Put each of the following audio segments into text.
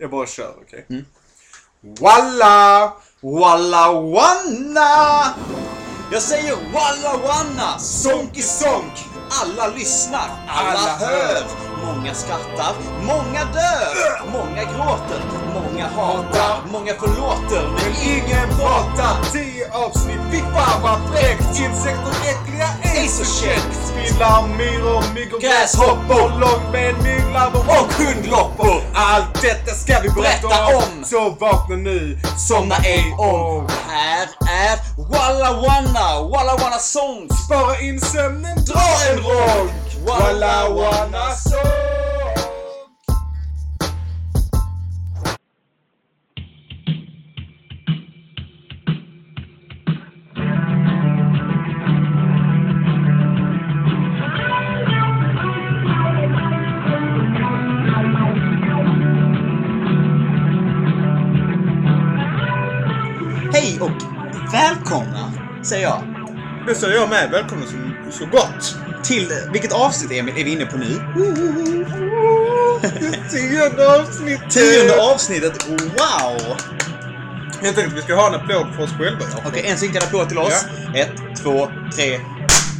Jag bara kör, okej? Mm. Walla! Walla wanna! Jag säger walla wanna! Sonky sonk! Alla lyssnar, alla, Alla hör. Många skrattar, många dör. Många gråter, många hatar, många förlåter. Men ingen pratar! Tio avsnitt, fy fan vad fräckt! Insekter äckliga, ej så käckt! Spindlar, myror, myggor, Gräshoppor. långben, mygglarver och hundloppor! Allt detta ska vi berätta, om. Så vakna nu, Somna ej om. Här är Walla wanna, Walla wanna songs. Spara in sömnen, dra en ronk! Walla wanna sång! Hej och välkomna, säger jag. Det säger jag med. Välkommen så, så gott! Till, vilket avsnitt Emil är vi inne på nu? Tionde avsnitt! Tionde avsnittet, wow! Jag tänkte att vi ska ha en applåd för oss själva. Ja. Okej, en synkad applåd till oss. Ett, två, tre.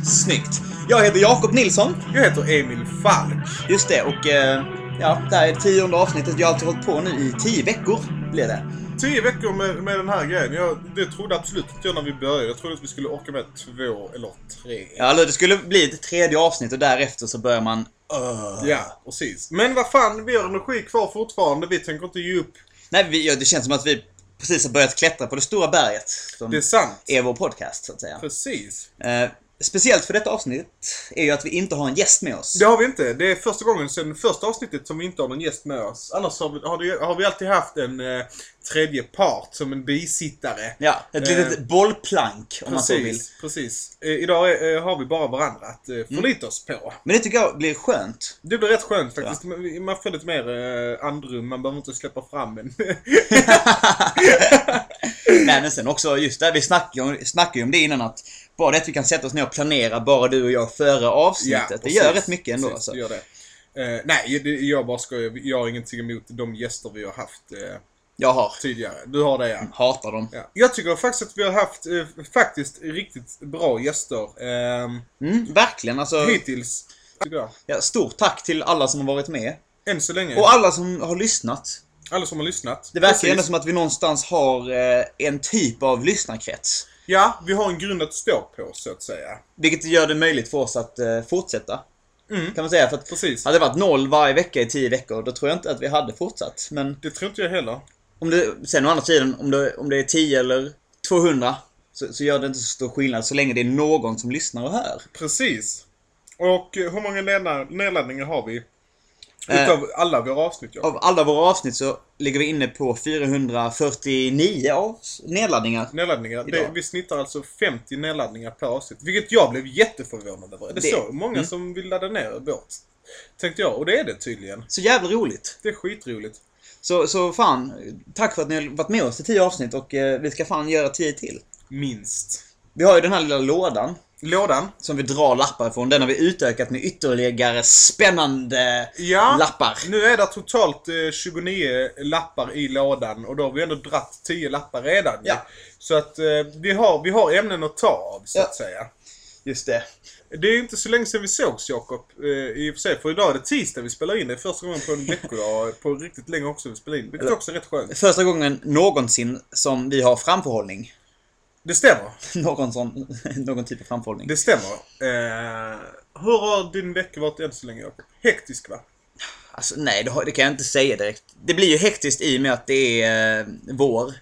Snyggt! Jag heter Jakob Nilsson. Jag heter Emil Falk. Just det, och eh, ja, det här är det tionde avsnittet. Jag har alltid hållit på nu i tio veckor, blir det. Tio veckor med, med den här grejen. Jag, det trodde absolut inte jag när vi började. Jag trodde att vi skulle orka med två eller tre. Ja, eller det skulle bli ett tredje avsnitt och därefter så börjar man... Uh. Ja, precis. Men vad fan, vi har energi kvar fortfarande. Vi tänker inte ge upp. Nej, vi, ja, det känns som att vi precis har börjat klättra på det stora berget. Som Det är sant. är vår podcast, så att säga. Precis. Eh, speciellt för detta avsnitt är ju att vi inte har en gäst med oss. Det har vi inte. Det är första gången sedan första avsnittet som vi inte har någon gäst med oss. Annars har vi, har det, har vi alltid haft en eh, tredje part som en bisittare. Ja, ett Eh, litet bollplank om man så vill. Precis, precis. Eh, idag eh, har vi bara varandra att eh, förlita oss på. Men det tycker jag blir skönt. Det blir rätt skönt faktiskt. Man- Man får lite mer eh, andrum. Man behöver inte släppa fram en. Nej men sen också just det, vi snackade ju om det innan att bara det att vi kan sätta oss ner och planera bara du och jag före avsnittet. det precis. gör rätt mycket ändå. Precis, alltså. det det. Eh, nej, det, jag bara skojar. Jag har ingenting emot de gäster vi har haft eh, Jag har. tidigare. Du har det ja. Hatar dem. ja. Jag tycker faktiskt att vi har haft eh, faktiskt riktigt bra gäster. Eh, Mm, verkligen alltså. hittills. Ja, stort tack till alla som har varit med. Än så länge. Och alla som har lyssnat. Alla som har lyssnat. Det verkar ändå som att vi någonstans har en typ av lyssnarkrets. Ja, vi har en grund att stå på, så att säga. Vilket gör det möjligt för oss att eh, fortsätta. Mm. Kan man säga. För att Precis. hade det varit noll varje vecka i tio veckor, då tror jag inte att vi hade fortsatt. Men Det tror inte jag heller. om det, sen å andra sidan, om det, om det är 10 eller 200 så, så gör det inte så stor skillnad så länge det är någon som lyssnar och hör. Precis. Och hur många nedla- nedladdningar har vi? Eh, Utav alla våra avsnitt, ja. Av alla våra avsnitt så ligger vi inne på 449 av nedladdningar. Nedladdningar. Det, vi snittar alltså 50 nedladdningar per avsnitt. Vilket jag blev jätteförvånad över. Är det, Det- så många mm. som vill ladda ner vårt? Tänkte jag. Och det är det tydligen. Så jävla roligt. Det är skitroligt. Så, så fan, tack för att ni har varit med oss i 10 avsnitt och eh, vi ska fan göra 10 till. Minst. Vi har ju den här lilla lådan Lådan. som vi drar lappar ifrån. Den har vi utökat med ytterligare spännande Ja. lappar. Nu är det totalt eh, 29 lappar i lådan och då har vi ändå dratt 10 lappar redan. Ja. Så att eh, vi, har, vi har ämnen att ta av, så Ja. att säga. Just det. Det är inte så länge sedan vi sågs Jakob, eh, i och för sig. För idag är det tisdag vi spelar in. Det är första gången på en veckodag, på riktigt länge också vi spelar in. Vilket också är rätt skönt. Första gången någonsin som vi har framförhållning. Det stämmer. Någon, sån, någon typ av framförhållning. Det stämmer. Eh, hur har din vecka varit än så länge Jakob? Hektisk va? Alltså nej, det, har, det kan jag inte säga direkt. Det blir ju hektiskt i och med att det är eh, vår.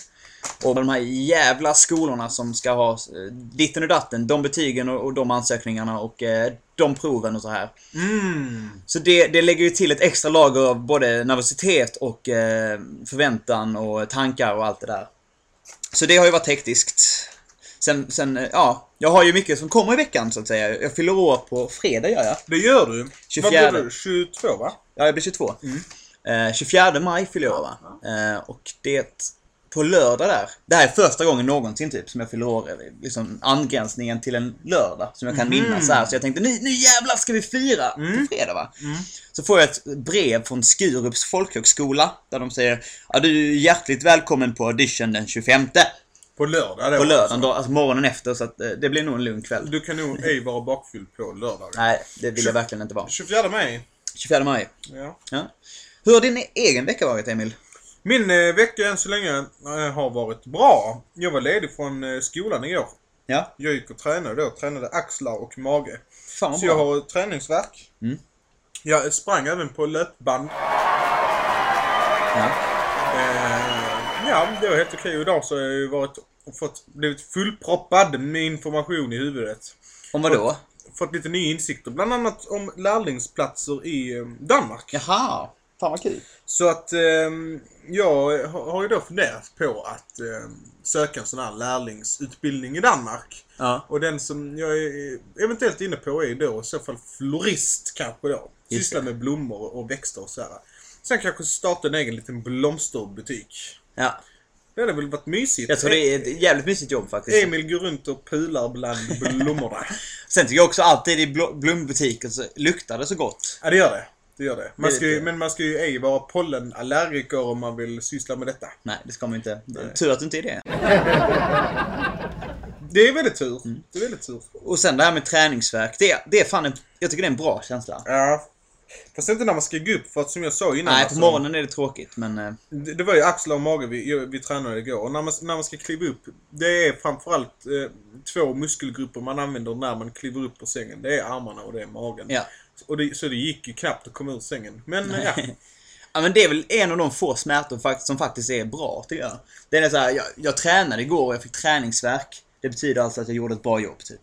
Och de här jävla skolorna som ska ha eh, ditten och datten, de betygen och, och de ansökningarna och eh, de proven och så här. Mm. Så det, det lägger ju till ett extra lager av både nervositet och eh, förväntan och tankar och allt det där. Så det har ju varit hektiskt. Sen, sen, eh, ja, jag har ju mycket som kommer i veckan så att säga. Jag fyller år på fredag gör jag. Det gör du. 24. Vad blir du? 22 va? Ja, jag blir 22. Eh, 24 maj fyller jag år va? Eh, och det på lördag där. Det här är första gången någonsin typ som jag fyller år. Liksom angränsningen till en lördag som jag kan minnas så här. Så jag tänkte nu, nu jävlar ska vi fira på fredag va. Så får jag ett brev från Skurups folkhögskola där de säger ja, du är hjärtligt välkommen på audition den 25 På lördag då. på lördagen, då, alltså morgonen efter så att eh, det blir nog en lugn kväll. Du kan nog ej vara bakfylld på lördag. Nej, det vill jag verkligen inte vara. 24 maj. 24 maj. Ja. Ja. Hur har din egen vecka varit Emil? Min eh, vecka än så länge eh, har varit bra. Jag var ledig från eh, skolan igår. Ja, Jag gick och tränade då. Tränade axlar och mage. fan vad Så jag bra. har träningsverk. Mm. Jag sprang även på löpband. Ja. Ja, det var helt okej. Idag så har jag ju varit, fått, blivit fullproppad med information i huvudet. Om vad då? Fått lite nya insikter. Bland annat om lärlingsplatser i eh, Danmark. Jaha, fan vad kul. Så att eh, jag har har ju då funderat på att eh, söka en sån här lärlingsutbildning i Danmark. Ja. Och den som jag är eventuellt inne på är då i så fall florist kanske då. Just Syssla med blommor och växter och så här. Sen kanske starta en egen liten blomsterbutik. Ja. Det hade väl varit mysigt. Jag tror det är ett jävligt mysigt jobb faktiskt. Emil går runt och pular bland blommorna. Sen tycker jag också alltid i blo- blombutiken så luktar det så gott. ja, det gör det. Det gör det. Man ska ju, men man ska ju ej vara pollenallergiker om man vill syssla med detta. Nej, det ska man inte. Tur att du inte är det. Det är väldigt tur. Mm. Det är väldigt tur. Och sen det här med träningsverk. Det, det är fan en, Jag tycker det är en bra känsla. Ja. Fast inte när man ska gå upp för att som jag sa innan. Nej, på alltså, morgonen är det tråkigt men... eh, Det, det var ju axlar och mage vi, vi tränade igår. Och när man, när man ska kliva upp. Det är framförallt eh, två muskelgrupper man använder när man kliver upp på sängen. Det är armarna och det är magen. Ja. Och det, så det gick ju knappt att komma ur sängen. Men eh, ja. Ja men det är väl en av de få smärtor som faktiskt är bra tycker jag. Det är så här, jag, jag tränade igår och jag fick träningsverk. Det betyder alltså att jag gjorde ett bra jobb typ.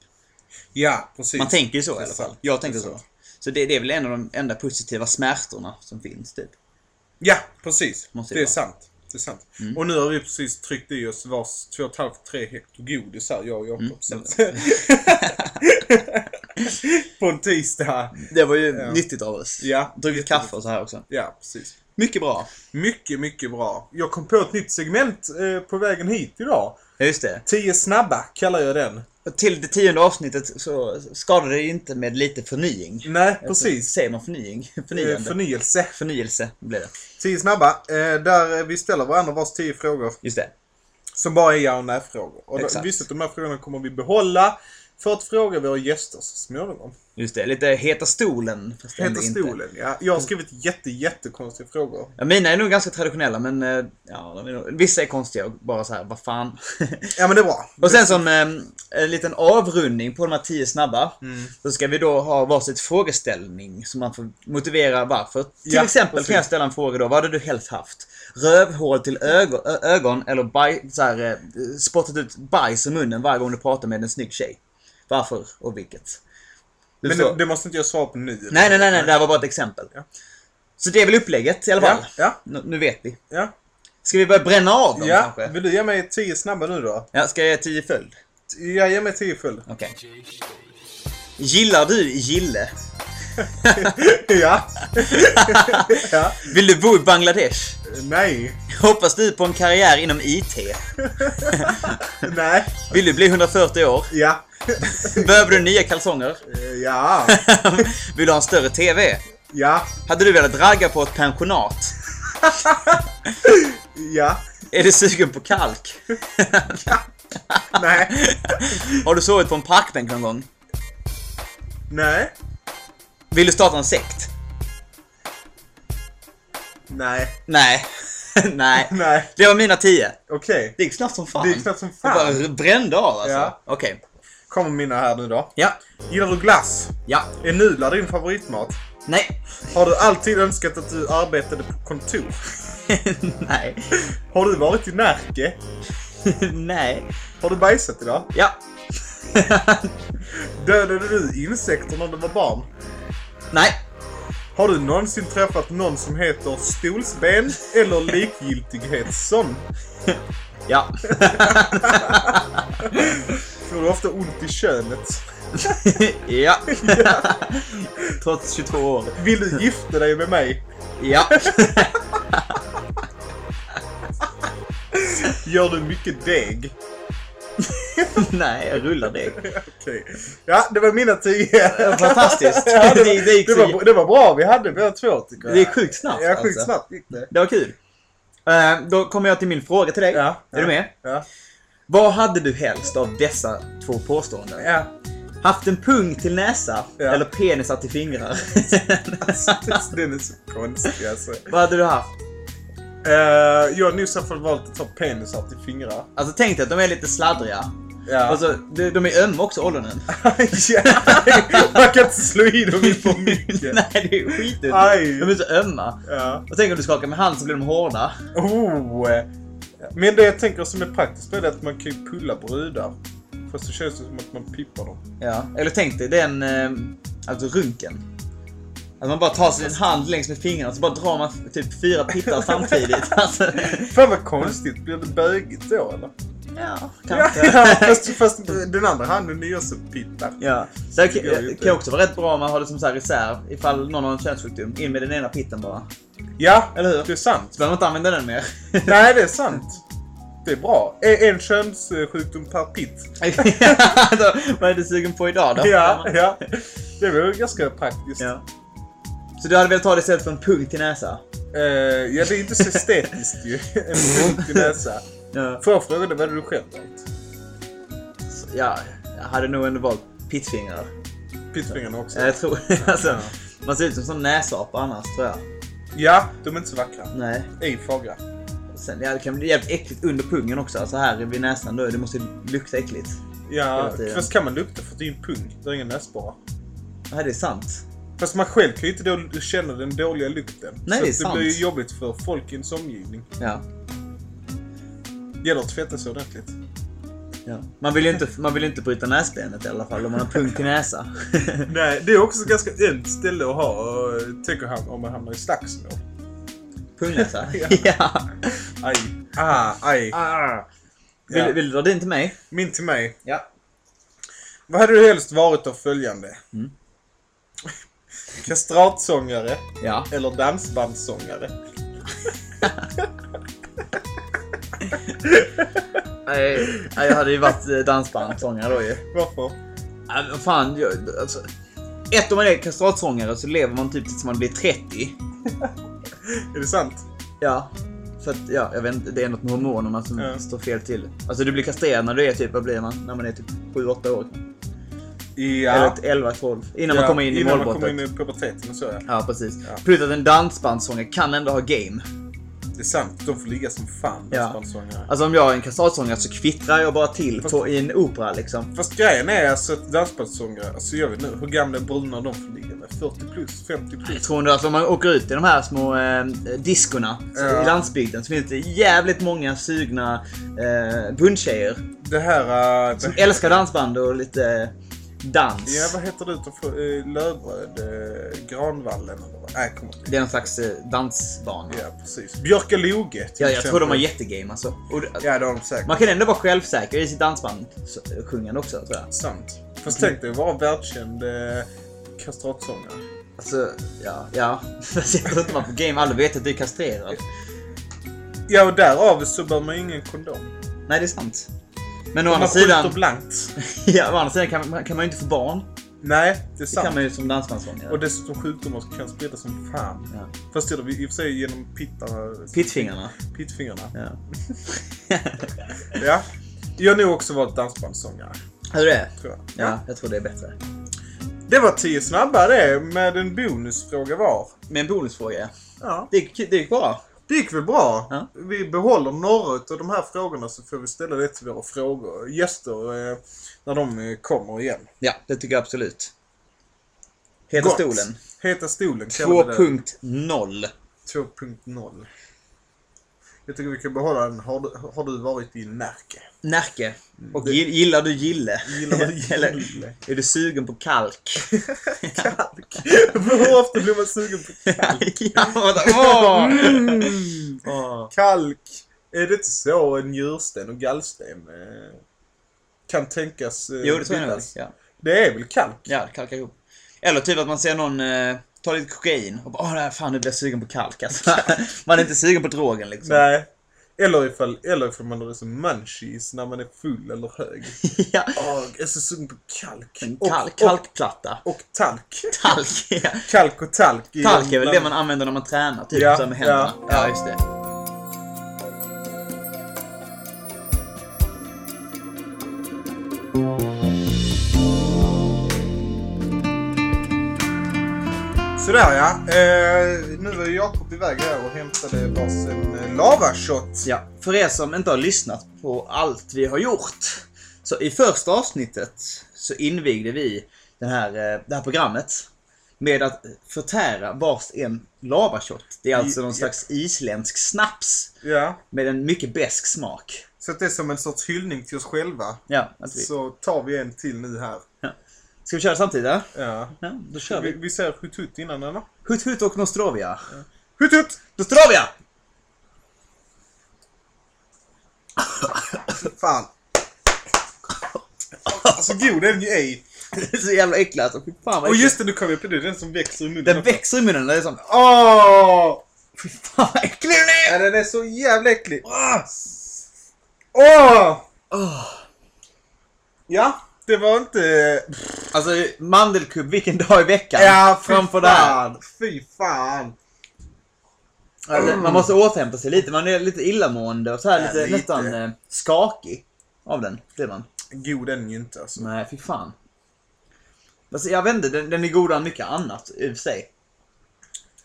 Ja, precis. Man tänker ju så i Det är alla fall. Jag Det är så. Så det, det är väl en av de enda positiva smärtorna som finns typ. Ja, precis. Måste det det är sant. Det är sant. Mm. Och nu har vi precis tryckt i oss vars 2,5-3 hektar godis här, jag och Jakob. Mm. På en tisdag. Det var ju Ja. nyttigt av oss. Ja, Druckit kaffe och så här också. Ja, precis. Mycket bra. Mycket, mycket bra. Jag kom på ett nytt segment eh, på vägen hit idag. Ja, just det. 10 snabba kallar jag den. Till det tionde avsnittet så skadar det ju inte med lite förnying. Nej, precis. Säger man förnying? Eh, Förnyande? Förnyelse. Förnyelse blir det. 10 snabba. Eh, där vi ställer varandra vars 10 frågor. Just det. Som bara är ja och nej-frågor. Och Exakt. vissa av de här frågorna kommer vi behålla för att fråga våra gäster så småningom. Just det. Lite heta stolen. Fast ändå Heter inte. stolen, ja. Jag har skrivit jätte, jättekonstiga frågor. Ja, mina är nog ganska traditionella men eh, ja, vissa är konstiga och bara så här, vad fan. Ja, men det är bra. och sen som eh, en liten avrundning på de här tio snabba. Mm. Så ska vi då ha varsitt frågeställning så man får motivera varför. Till Ja, exempel precis. kan jag ställa en fråga då. Vad hade du helst haft? Rövhål till ögon, ögon eller baj, så här, eh, spottat ut bajs i munnen varje gång du pratar med en snygg tjej? Varför och vilket? Du Men det, det måste inte jag svara på nu. Nej, nej, nej, nej, det här var bara ett exempel. Ja. Så det är väl upplägget i alla fall. Ja, Nu, nu vet vi. ja. Ska vi börja bränna av dem Ja, kanske? vill du ge mig 10 snabba nu då? Ja, ska jag ge tio följd? Ja, ge mig 10 full. Okej. Gillar du Gille? ja. ja. Vill du bo i Bangladesh? Nej. Hoppas du på en karriär inom IT? Nej. Vill du bli 140 år? Ja. Behöver du nya kalsonger? Eh, Ja. Vill du ha en större TV? Ja. Hade du velat ragga på ett pensionat? Ja. Är du sugen på kalk? Nej. Har du sovit på en parkbänk någon gång? Nej. Vill du starta en sekt? Nej. Nej. Nej. Nej. Det var mina tio. Okej. Det gick snabbt som fan. Det gick snabbt som fan. bara brände av alltså. Ja. Okej. Kommer mina här nu då. Ja. Gillar du glass? Ja. Är nudlar din favoritmat? Nej. Har du alltid önskat att du arbetade på kontor? Nej. Har du varit i Närke? Nej. Har du bajsat idag? Ja. Dödade du insekter när du var barn? Nej. Har du någonsin träffat någon som heter Stolsben eller Likgiltighetsson? Ja. Får du ofta ont i könet? ja. Trots 22 år. Vill du gifta dig med mig? Ja. Gör du mycket deg? Nej, jag rullar deg. Okej. Ja, det var mina tio. Fantastiskt. Ja, det, Det- det gick det, var, det var bra. Vi hade båda två tycker jag. Det är sjukt snabbt Ja, sjukt alltså. snabbt gick det. Det var kul. Eh, då kommer jag till min fråga till dig. Ja, är ja. du med? Ja. Vad hade du helst av dessa två påståenden? ja. Haft en pung till näsa Ja. eller penisar till fingrar? Den är så konstig alltså. Vad hade du haft? Uh, jag har nog i så fall valt att ta penisar till fingrar. Alltså tänk dig att de är lite sladdriga. Ja. Alltså, de, de är ömma också, ollonen. Man kan inte slå i dem i för mycket. Nej, det är skitdumt. Aj. De är så ömma. Ja. Och tänk om du skakar med hand så blir de hårda. Oh. Men det jag tänker som är praktiskt är att man kan ju pulla brudar. Fast det känns som att man pippar dem. Ja. Eller tänk dig den, eh, alltså runken. Att man bara tar sin hand längs med fingrarna så bara drar man typ fyra pittar samtidigt. Alltså, Fan vad konstigt. Blir det bögigt då eller? ja, Ja, kanske. ja, fast, fast den andra handen är ju också pittar. Ja. Så det kan, Det kan också vara rätt bra om man har det som så här reserv ifall någon har en könssjukdom. In med den ena pitten bara. Ja, Eller hur? det är sant. Så behöver man inte använda den mer. Nej, det är sant. Det är bra. En könssjukdom per pitt. Då, Vad är du sugen på idag då? Ja, ja. Det var ganska praktiskt. Ja. Så du hade velat ta det istället för en pung till näsa? Eh, ja, det är inte så estetiskt ju. En punkt i näsa. Ja. Får jag fråga dig, vad hade du själv valt? Så, ja, jag hade nog ändå valt pittfingrar. Pittfingrarna också? Jag tror, alltså, Ja. man ser ut som en näsapa annars tror jag. Ja, de är inte så vackra. Nej. Ej fagra. Sen, ja, det kan bli jävligt äckligt under pungen också. Alltså här vid näsan då, det måste lukta äckligt. Ja, fast kan man lukta för det är ju en pung. Det är ingen näsborre. Ja, det är sant. Fast man själv kan ju inte då känna den dåliga lukten. Nej, så det är att det sant. blir ju jobbigt för folk i ens omgivning. Ja. Gäller att tvätta sig ordentligt. ja. Man vill ju inte, man vill inte bryta näsbenet i alla fall om man har pung till näsa. Nej, det är också ganska ömt ställe att ha. Tänker han om man hamnar i slagsmål. Pungnäsa? Ja. ja. Aj. Ah, aj. Ah. Vill, Ja. vill du dra din till mig? Min till mig. Ja. Vad hade du helst varit av följande? Mm. Kastratsångare Ja. eller dansbandssångare? Nej, nej, jag hade ju varit eh, dansbandssångare då ju. Varför? Men fan, jag, alltså, ett om man är kastratsångare så lever man typ tills man blir 30. Är det sant? Ja. För att, ja, jag vet inte, det är något med hormonerna som Ja. står fel till. Alltså du blir kastrerad när du är typ, vad blir man? När man är typ 7-8 år. Ja. Eller 11-12. Innan Ja, man kommer in i Innan man målbrottet. kommer in i puberteten och så ja. Ja, precis. Ja. Plus att en dansbandssångare kan ändå ha game. Det är sant. De får ligga som fan, Ja. dansbandssångare. Alltså om jag är en kastratsångare så kvittrar jag bara till Fast- på, i en opera liksom. Fast grejen är alltså att dansbandssångare, alltså jag vet nu hur gamla brudar de får ligga med. 40 plus, 50 plus. Tror du att om man åker ut i de här små eh, diskorna Ja. i landsbygden så finns det jävligt många sugna eh, bundtjejer Det här... äh, som det, älskar dansband och lite dans. ja, vad heter det utanför? Uh, Lövbröd? Uh, Granvallen eller vad? Nej, kommer inte Det är någon slags eh, dansbana. Ja, Ja, precis. Björkaloge till jag exempel. tror de har jättegame alltså. Och, Ja, det har de säkert. Man kan ändå vara självsäker i sitt dansband så- sjungande också tror jag. Sant. Fast tänk dig att vara världskänd eh, kastratsångare. Alltså, ja, ja. Jag tror inte man på game aldrig vet att du är kastrerad. Ja, och därav så bör man ingen kondom. Nej, det är sant. Men å andra sidan, blankt. ja, å andra sidan kan, man- kan man ju inte få barn. Nej, det är Det sant. kan man ju som dansbandssångare. Och dessutom sjukdomar kan spridas som fan. Ja. Fast det är i och för sig genom pittarna. Pittfingrarna. Pittfingrarna. Ja. Ja. Jag har nog också varit dansbandssångare. Hur är det? Tror jag. Ja, jag tror det är bättre. Det var tio snabba det, med en bonusfråga var. Med en bonusfråga. Ja. Det gick, det gick bra. Det gick väl bra. Ja. Vi behåller några av de här frågorna så får vi ställa det till våra frågor. gäster eh, när de eh, kommer igen. Ja, det tycker jag absolut. Heta Gott. stolen. Heta stolen kallar vi det. 2.0. 2.0. Jag tycker vi kan behålla den. Har du, har du varit i Närke? Närke. Och Det- gi- gillar du gille? Gillar du Eller gille? är du sugen på kalk? Kalk. Hur ofta blir man sugen på kalk? ja, åh! Mm. Åh. Kalk. Är det inte så en njursten och gallsten eh, kan tänkas eh, Jo, det tror jag nog. Ja. Det är väl kalk? ja, kalka ihop. Eller typ att man ser någon ta lite kokain och bara åh, fan nu blir jag sugen på kalk. Alltså, man är inte sugen på drogen liksom. Nej. Eller ifall, eller ifall man har som munchies när man är full eller hög. ja. Åh, jag är så sugen på kalk. En kalk, och, kalkplatta. och talk. Talk, ja. Kalk och talk. Talk är väl det man använder när man tränar, typ Ja, så med händerna. ja, Ja, ja. just det. Sådär ja. Eh, nu var Jakob iväg här och hämtade varsin eh, lavashot. Ja, för er som inte har lyssnat på allt vi har gjort. Så i första avsnittet så invigde vi den här, eh, det här programmet med att förtära vars en lavashot. Det är alltså I- någon ja. slags isländsk snaps Ja. med en mycket besk smak. Så det är som en sorts hyllning till oss själva. Ja, vi, Så tar vi en till nu här. Ska vi köra samtidigt? ja? Ja. Ja, då kör Vi, vi. vi säger hut hut innan eller? Hut Hut och Nostrovia. Hut hut! Nostrovia! Fan. Alltså god är den ju ej. Det är så jävla äckligt alltså. Fy fan vad Och äckligt. just det, nu kom jag på det. Den som växer i munnen. Den växer i munnen. Det är som... Åh! Fy fan vad äcklig den är! Ja, den är så jävla äcklig. Åh! Åh! Åh. Ja, det var inte... Alltså mandelkubb vilken dag i veckan. Ja, fy Framför fan. Fy fan. Alltså, Man måste återhämta sig lite. Man är lite illamående och så här Ja, lite, lite. nästan eh, skakig av den. Är man. God är den ju inte alltså. Nej, fy fan. Alltså, jag vet inte, den, den är godare än mycket annat i och för sig.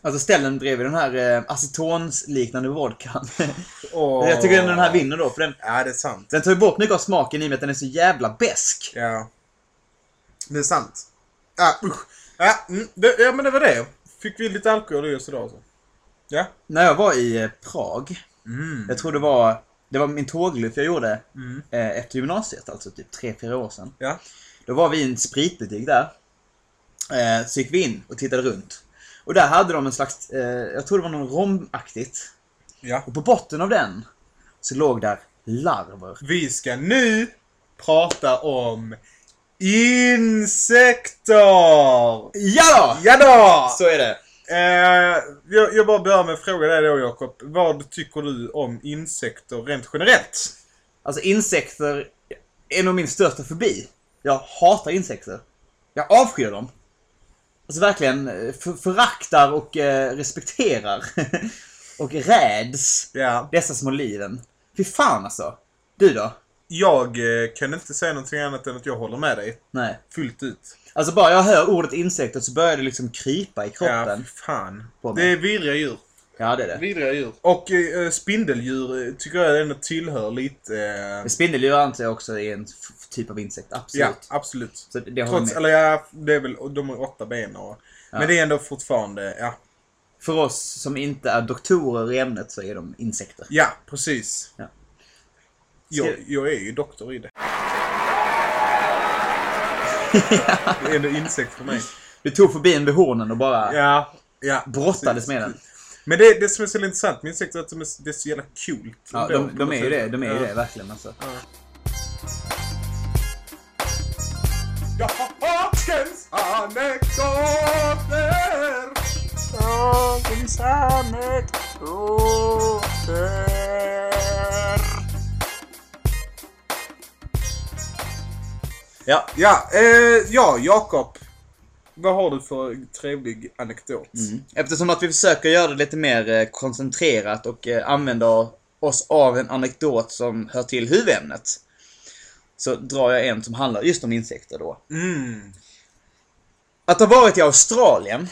Alltså ställ den bredvid den här eh, acetonsliknande vodkan. Åh. jag tycker den här vinner då, för den, Ja, det är sant. den tar ju bort mycket av smaken i och med att den är så jävla besk. Ja. Det är sant. Ja, usch. Ja, mm, det, ja men det var det. Fick vi lite alkohol i oss idag alltså. Ja. När jag var i eh, Prag, Mm. jag tror det var, det var min tågluff jag gjorde Mm. eh, efter gymnasiet, alltså typ 3-4 år sedan. Ja. Då var vi i en spritbutik där. Eh, så gick vi in och tittade runt. Och där hade de en slags, eh, jag tror det var någon romaktigt. Ja. Och på botten av den så låg där larver. Vi ska nu prata om insekter! Ja då! Ja då! Så är det. Eh, jag, jag bara börjar med att fråga dig då Jakob. Vad tycker du om insekter rent generellt? Alltså insekter är nog min största fobi. Jag hatar insekter. Jag avskyr dem. Alltså verkligen eh, för, föraktar och eh, respekterar. och räds Ja. dessa små liven. Fy fan alltså. Du då? Jag eh, kan inte säga någonting annat än att jag håller med dig. Nej. Fullt ut. Alltså bara jag hör ordet insekter så börjar det liksom krypa i Ja, kroppen. fy fan. Det är vidriga djur. Ja, det är det. Vidriga djur. Och eh, spindeldjur eh, tycker jag ändå tillhör lite... Eh, Spindeldjur antar jag också är en typ av insekt. Absolut. ja, absolut. Så det, håller Trots, med. eller ja, det är väl, de har åtta ben och... Men det är ändå fortfarande, ja. För oss som inte är doktorer i ämnet så är de insekter. Ja, precis. Ja. Jag, jag är ju doktor i det. det är ändå insekt för mig. Du tog förbi en vid hornen och bara Ja, ja. brottades precis. med den. Men det, det som är så intressant med insekter är att de är, det är så jävla coolt. Ja, de, de något är ju det. De är ju ja. det, verkligen alltså. Dagens anekdoter! Dagens anekdoter. Ja, Ja, eh, ja, Jakob. Vad har du för trevlig anekdot? Mm. Eftersom att vi försöker göra det lite mer eh, koncentrerat och eh, använda oss av en anekdot som hör till huvudämnet. Så drar jag en som handlar just om insekter då. Mm. Att ha varit i Australien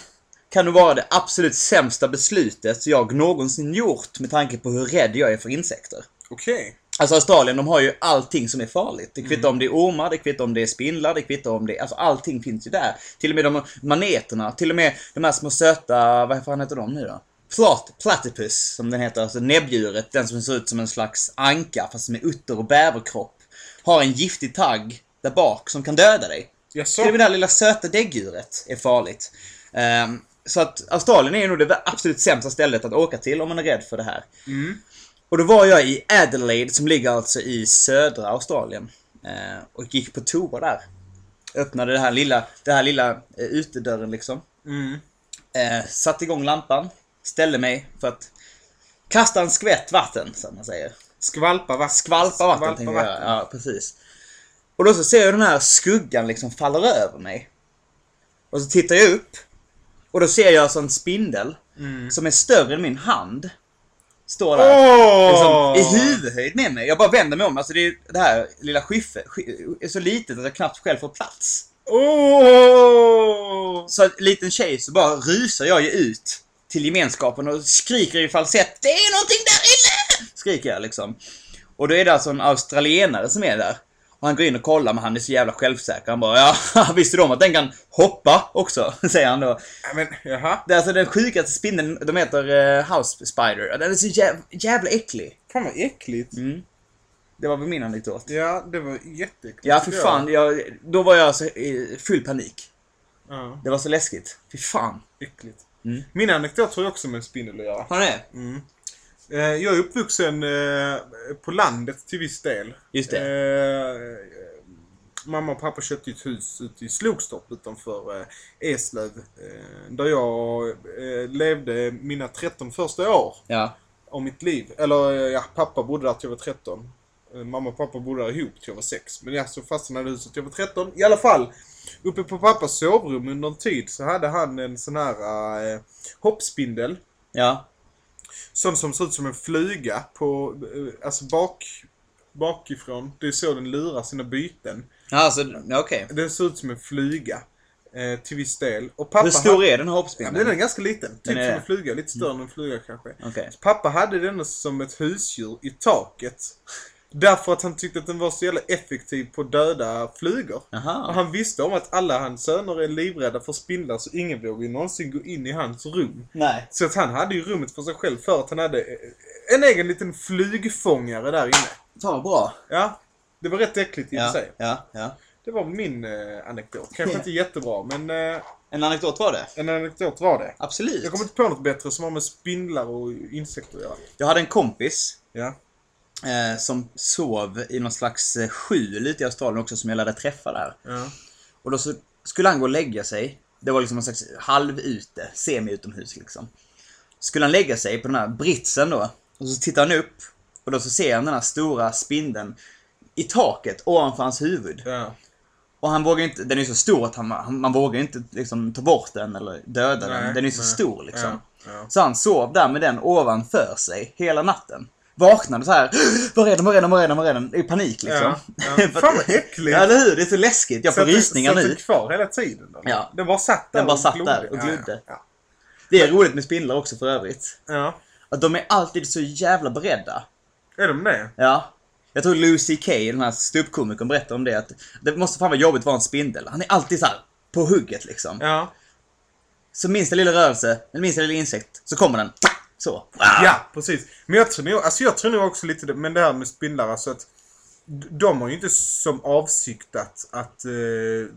kan nog vara det absolut sämsta beslutet jag någonsin gjort med tanke på hur rädd jag är för insekter. Okej. Alltså Australien, de har ju allting som är farligt. Det kvittar om det är ormar, det kvittar om det är spindlar, det kvittar om det... Alltså allting finns ju där. Till och med de maneterna, till och med de här små söta... Vad fan heter de nu då? Plat, platypus, som den heter. Alltså näbbdjuret, den som ser ut som en slags anka fast med utter och bäverkropp. Har en giftig tagg där bak som kan döda dig. Jaså? Till och med det här lilla söta däggdjuret är farligt. Ehm, så att Australien är nog det absolut sämsta stället att åka till om man är rädd för det här. Mm. Och då var jag i Adelaide som ligger alltså i södra Australien. Eh, och gick på toa där. Öppnade det här lilla, det här lilla eh, utedörren liksom. Mm. Eh, satte igång lampan. Ställde mig för att Kasta en skvätt vatten, som man säger. Skvalpa vatten. Skvalpa vatten tänkte jag göra. Ja, precis. Och då så ser jag den här skuggan liksom faller över mig. Och så tittar jag upp. Och då ser jag alltså en spindel som är större än min hand. Står där. Åh! Liksom, I huvudhöjd med mig. Jag bara vänder mig om. Alltså det, är, det här lilla skyffet är så litet att jag knappt själv får plats. Åh! Så en liten tjej så bara rusar jag ju ut till gemenskapen och skriker i falsett Det är någonting där inne! Skriker jag liksom. Och då är det alltså en australienare som är där. Och han går in och kollar men han är så jävla självsäker. Han bara ja, visste du om att den kan hoppa också? Säger han då. Men, jaha. Det är alltså den sjukaste spindeln, de heter uh, House Spider. Den är så jävla, jävla äcklig. Fan vad äckligt. Mm. Det var väl min anekdot. Ja, det var jätteäckligt. Ja, för fan. Jag, då var jag alltså i full panik. Ja, Det var så läskigt. Fy fan. äckligt. Mm. Min anekdot har ju också med en spindel att göra. Har det? Eh, Jag är uppvuxen eh, på landet till viss del. Just det. Eh, Mamma och pappa köpte ett hus ute i Slogstorp utanför eh, Eslöv. eh, Där jag eh, levde mina 13 första år Ja. av mitt liv. Eller eh, ja, pappa bodde där till jag var 13. Eh, Mamma och pappa bodde där ihop till jag var 6. Men jag så fastnade i huset till jag var 13. I alla fall. Uppe på pappas sovrum under en tid så hade han en sån här eh, hoppspindel. Ja. Sån som ser ut som en flyga på, eh, alltså bak, bakifrån. Det är så den lurar sina byten. Ja, alltså, ja, okej. Den ser ut som en flyga. Eh, till viss del. Och pappa Hur stor hade- är den Ja, hoppspindeln? men den är ganska liten. Typ som en fluga. Lite större än en fluga kanske. Okej. Pappa hade den som ett husdjur i taket. Därför att han tyckte att den var så jävla effektiv på döda flugor. Och Jaha. han visste om att alla hans söner är livrädda för spindlar så ingen vågar ju någonsin gå in i hans rum. Nej. Så att han hade ju rummet för sig själv för att han hade eh, en egen liten flygfångare där inne. Vad bra. Ja, det var rätt äckligt i och Ja, sig. ja, ja. Det var min eh, anekdot. Kanske inte jättebra, men eh, En anekdot var det. en anekdot var det. Absolut. Jag kommer inte på något bättre som har med spindlar och insekter att göra. Jag hade en kompis Ja. Eh, som sov i någon slags eh, skjul ute i Australien också som jag lärde träffa där. Ja. Och då så skulle han gå och lägga sig. Det var liksom en slags halvute, semi-utomhus liksom. Skulle han lägga sig på den här britsen då. Och så tittar han upp. Och då så ser han den här stora spindeln i taket ovanför hans huvud. Ja. Och han vågar inte, den är så stor att han, han, man vågar inte liksom ta bort den eller döda den. Nej, Den är så nej. stor liksom. Ja, ja. Så han sov där med den ovanför sig hela natten. Vaknade så här. Var är den, var är den, var är den, var är den? I panik liksom. Ja, ja. Fan vad äckligt! Ja, eller hur? Det är så läskigt. Jag får Satt den- rysningar satt nu. den kvar hela tiden? Då? Ja. Den bara satt där Den bara och satt glodde. där och Ja, glodde. Ja, Det är roligt med spindlar också för övrigt. ja. ja. Att de är alltid så jävla beredda. Är de det? Ja. Jag tror Lucy Kay, den här ståuppkomikern, berättar om det. Att det måste fan vara jobbigt att vara en spindel. Han är alltid så här på hugget liksom. Ja. Så minsta lilla rörelse, eller minsta lilla insekt, så kommer den. Så. Ja, precis. Men jag tror nog, alltså jag tror nog också lite det, men det här med spindlar, alltså att de har ju inte som avsikt att, att eh,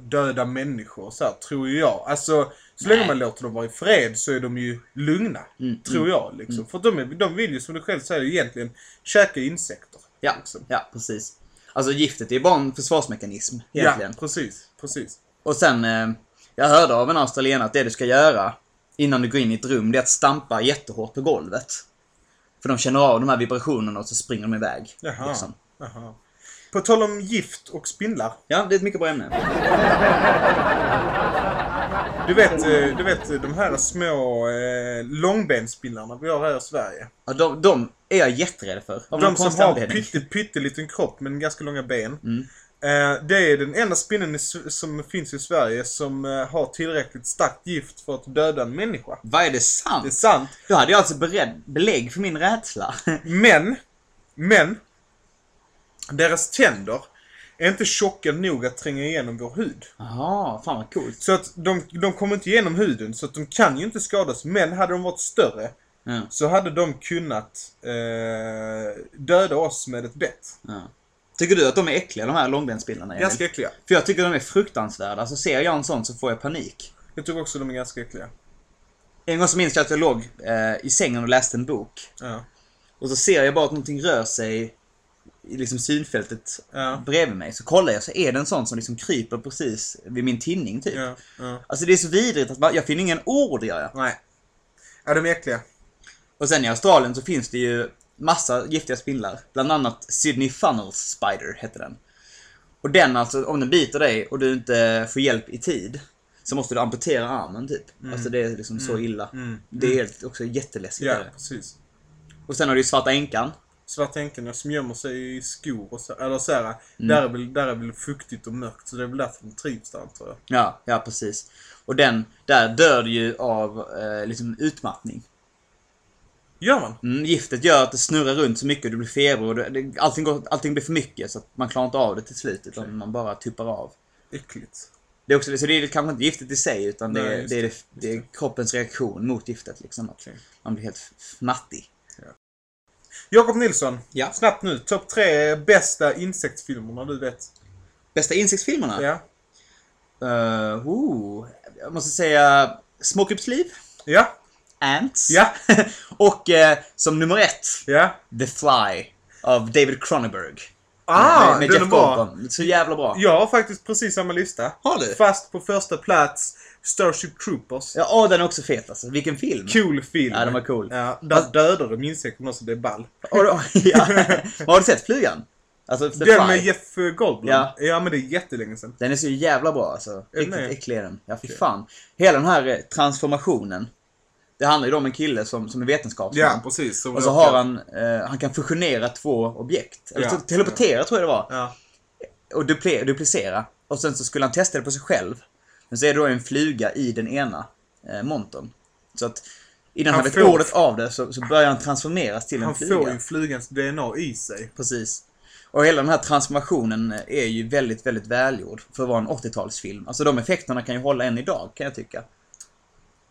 döda människor så här, tror ju jag. Alltså, så länge man låter dem vara i fred så är de ju lugna. Mm, tror jag liksom. För att de, är, de vill ju som du själv säger egentligen käka insekter. Ja, Liksom. ja precis. Alltså giftet är ju bara en försvarsmekanism egentligen. Ja, precis. Precis. Och sen, eh, jag hörde av en australienare att det du ska göra innan du går in i ett rum, det är att stampa jättehårt på golvet. För de känner av de här vibrationerna och så springer de iväg. Jaha. Liksom. Jaha. På tal om gift och spindlar. Ja, det är ett mycket bra ämne. Du vet, eh, du vet de här små eh, långbensspindlarna vi har här i Sverige. Ja, de, de är jag jätterädd för. Av De som har pytte, pytteliten kropp men ganska långa ben. Mm. Eh, det är den enda spindeln i S- som finns i Sverige som eh, har tillräckligt starkt gift för att döda en människa. Vad är det sant? Det är sant. Då hade jag alltså beredd belägg för min rädsla. Men, men. Deras tänder är inte tjocka nog att tränga igenom vår hud. Jaha, fan vad coolt. Så att de, de kommer inte igenom huden så att de kan ju inte skadas. Men hade de varit större Ja, så hade de kunnat eh, döda oss med ett bett. ja. Tycker du att de är äckliga, de här långbensspindlarna? Ganska äckliga. För jag tycker de är fruktansvärda. Alltså ser jag en sån så får jag panik. Jag tycker också de är ganska äckliga. En gång så minns jag att jag låg eh, i sängen och läste en bok. Ja. Och så ser jag bara att någonting rör sig i liksom synfältet Ja. bredvid mig. Så kollar jag så är det en sån som liksom kryper precis vid min tinning typ. Ja. ja. Alltså det är så vidrigt att man, jag finner ingen ord gör jag. Nej. Ja, de är äckliga. Och sen i Australien så finns det ju massa giftiga spindlar. Bland annat Sydney Funnels Spider heter den. Och den alltså, om den biter dig och du inte får hjälp i tid så måste du amputera armen typ. Alltså det är liksom så illa. Mm. Det är helt, också jätteläskigt. Ja, precis. Och sen har du ju Svarta Änkan. Svarta änkorna som gömmer sig i skor och så, eller så här, Mm. där, är väl, där är väl fuktigt och mörkt så det är väl därför de trivs där antar jag. Ja, ja precis. Och den, där dör du ju av eh, liksom utmattning. Gör man? Mm, giftet gör att det snurrar runt så mycket och du blir feber och det, det, allting, går, allting blir för mycket så att man klarar inte av det till slut utan man bara tuppar av. Äckligt. Det är också så det är kanske inte giftet i sig utan det, Nej, är- just det, är, det, det, det är kroppens reaktion mot giftet liksom. Att Okej. Man blir helt fnattig. Jakob Nilsson. Ja. Snabbt nu. Topp tre bästa insektsfilmerna du vet. Bästa insektsfilmerna? Ja. Uh, ooh, jag måste säga Småkrypsliv, Ja. Ants Ja. och eh, som nummer ett Ja. The Fly av David Cronenberg. Ah, med, med den Jeff. Goldblum. Så jävla bra. Jag har faktiskt precis samma lista. Har du? Fast på första plats Starship Troopers. Ja, åh, den är också fet alltså. Vilken film. Cool film. Ja, den var cool. Ja, där dödar de insekterna så det är ball. Ja. Har du sett Flugan? Alltså The Den Fly. med Jeff Goldblum. Ja. ja, men det är jättelänge sedan. Den är så jävla bra alltså. Riktigt äcklig är den. Ja, fy fan. Hela den här eh, transformationen. Det handlar ju om en kille som, som är vetenskapsman. Ja, precis. Som Och så har han, eh, han kan fusionera två objekt. Eller Ja, teleportera tror jag det var. Ja. Och dupli- duplicera. Och sen så skulle han testa det på sig själv. Men så är det då en fluga i den ena eh, montern. Så att innan han, Han vet får- ordet av det så, så börjar han transformeras till en Han fluga. får ju flugans DNA i sig. Precis. Och hela den här transformationen är ju väldigt, väldigt välgjord för att vara en 80-talsfilm. Alltså de effekterna kan ju hålla än idag, kan jag tycka.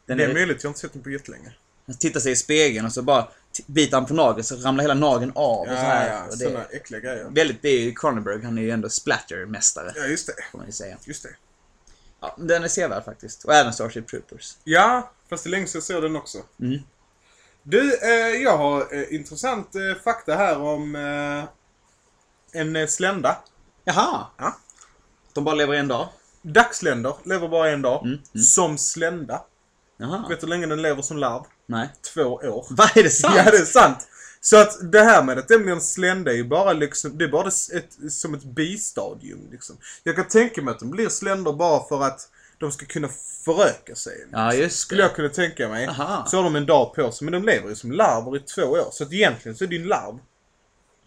Den Det är är, möjligt, jag har inte sett den på jättelänge. han tittar sig i spegeln och så bara biter han på nageln så ramlar hela nageln av och så Ja, här. ja, och det sådana är äckliga grejer. väldigt, det är ju Cronenberg, han är ju ändå splattermästare, Ja, just det. får man ju säga. Just det. Ja, den är sevärd faktiskt. Och även Starship Troopers. Ja, fast det är länge sedan jag såg den också. Mm. Du, eh, jag har eh, intressant eh, fakta här om eh, en eh, slända. Jaha! Ja. De bara lever en dag? Dagsländer, lever bara en dag. Mm, Som slända. Jaha. Vet du hur länge den lever som larv? Nej. Två år. Vad är det sant? Ja, det är sant. Så att det här med att den blir en slända är ju bara liksom, det är bara ett, som ett bistadium liksom. Jag kan tänka mig att de blir sländor bara för att de ska kunna föröka sig. Liksom. Ja, just Skulle det. jag kunna tänka mig. Aha. Så har de en dag på sig, men de lever ju som larver i två år. Så att egentligen så är det ju en larv.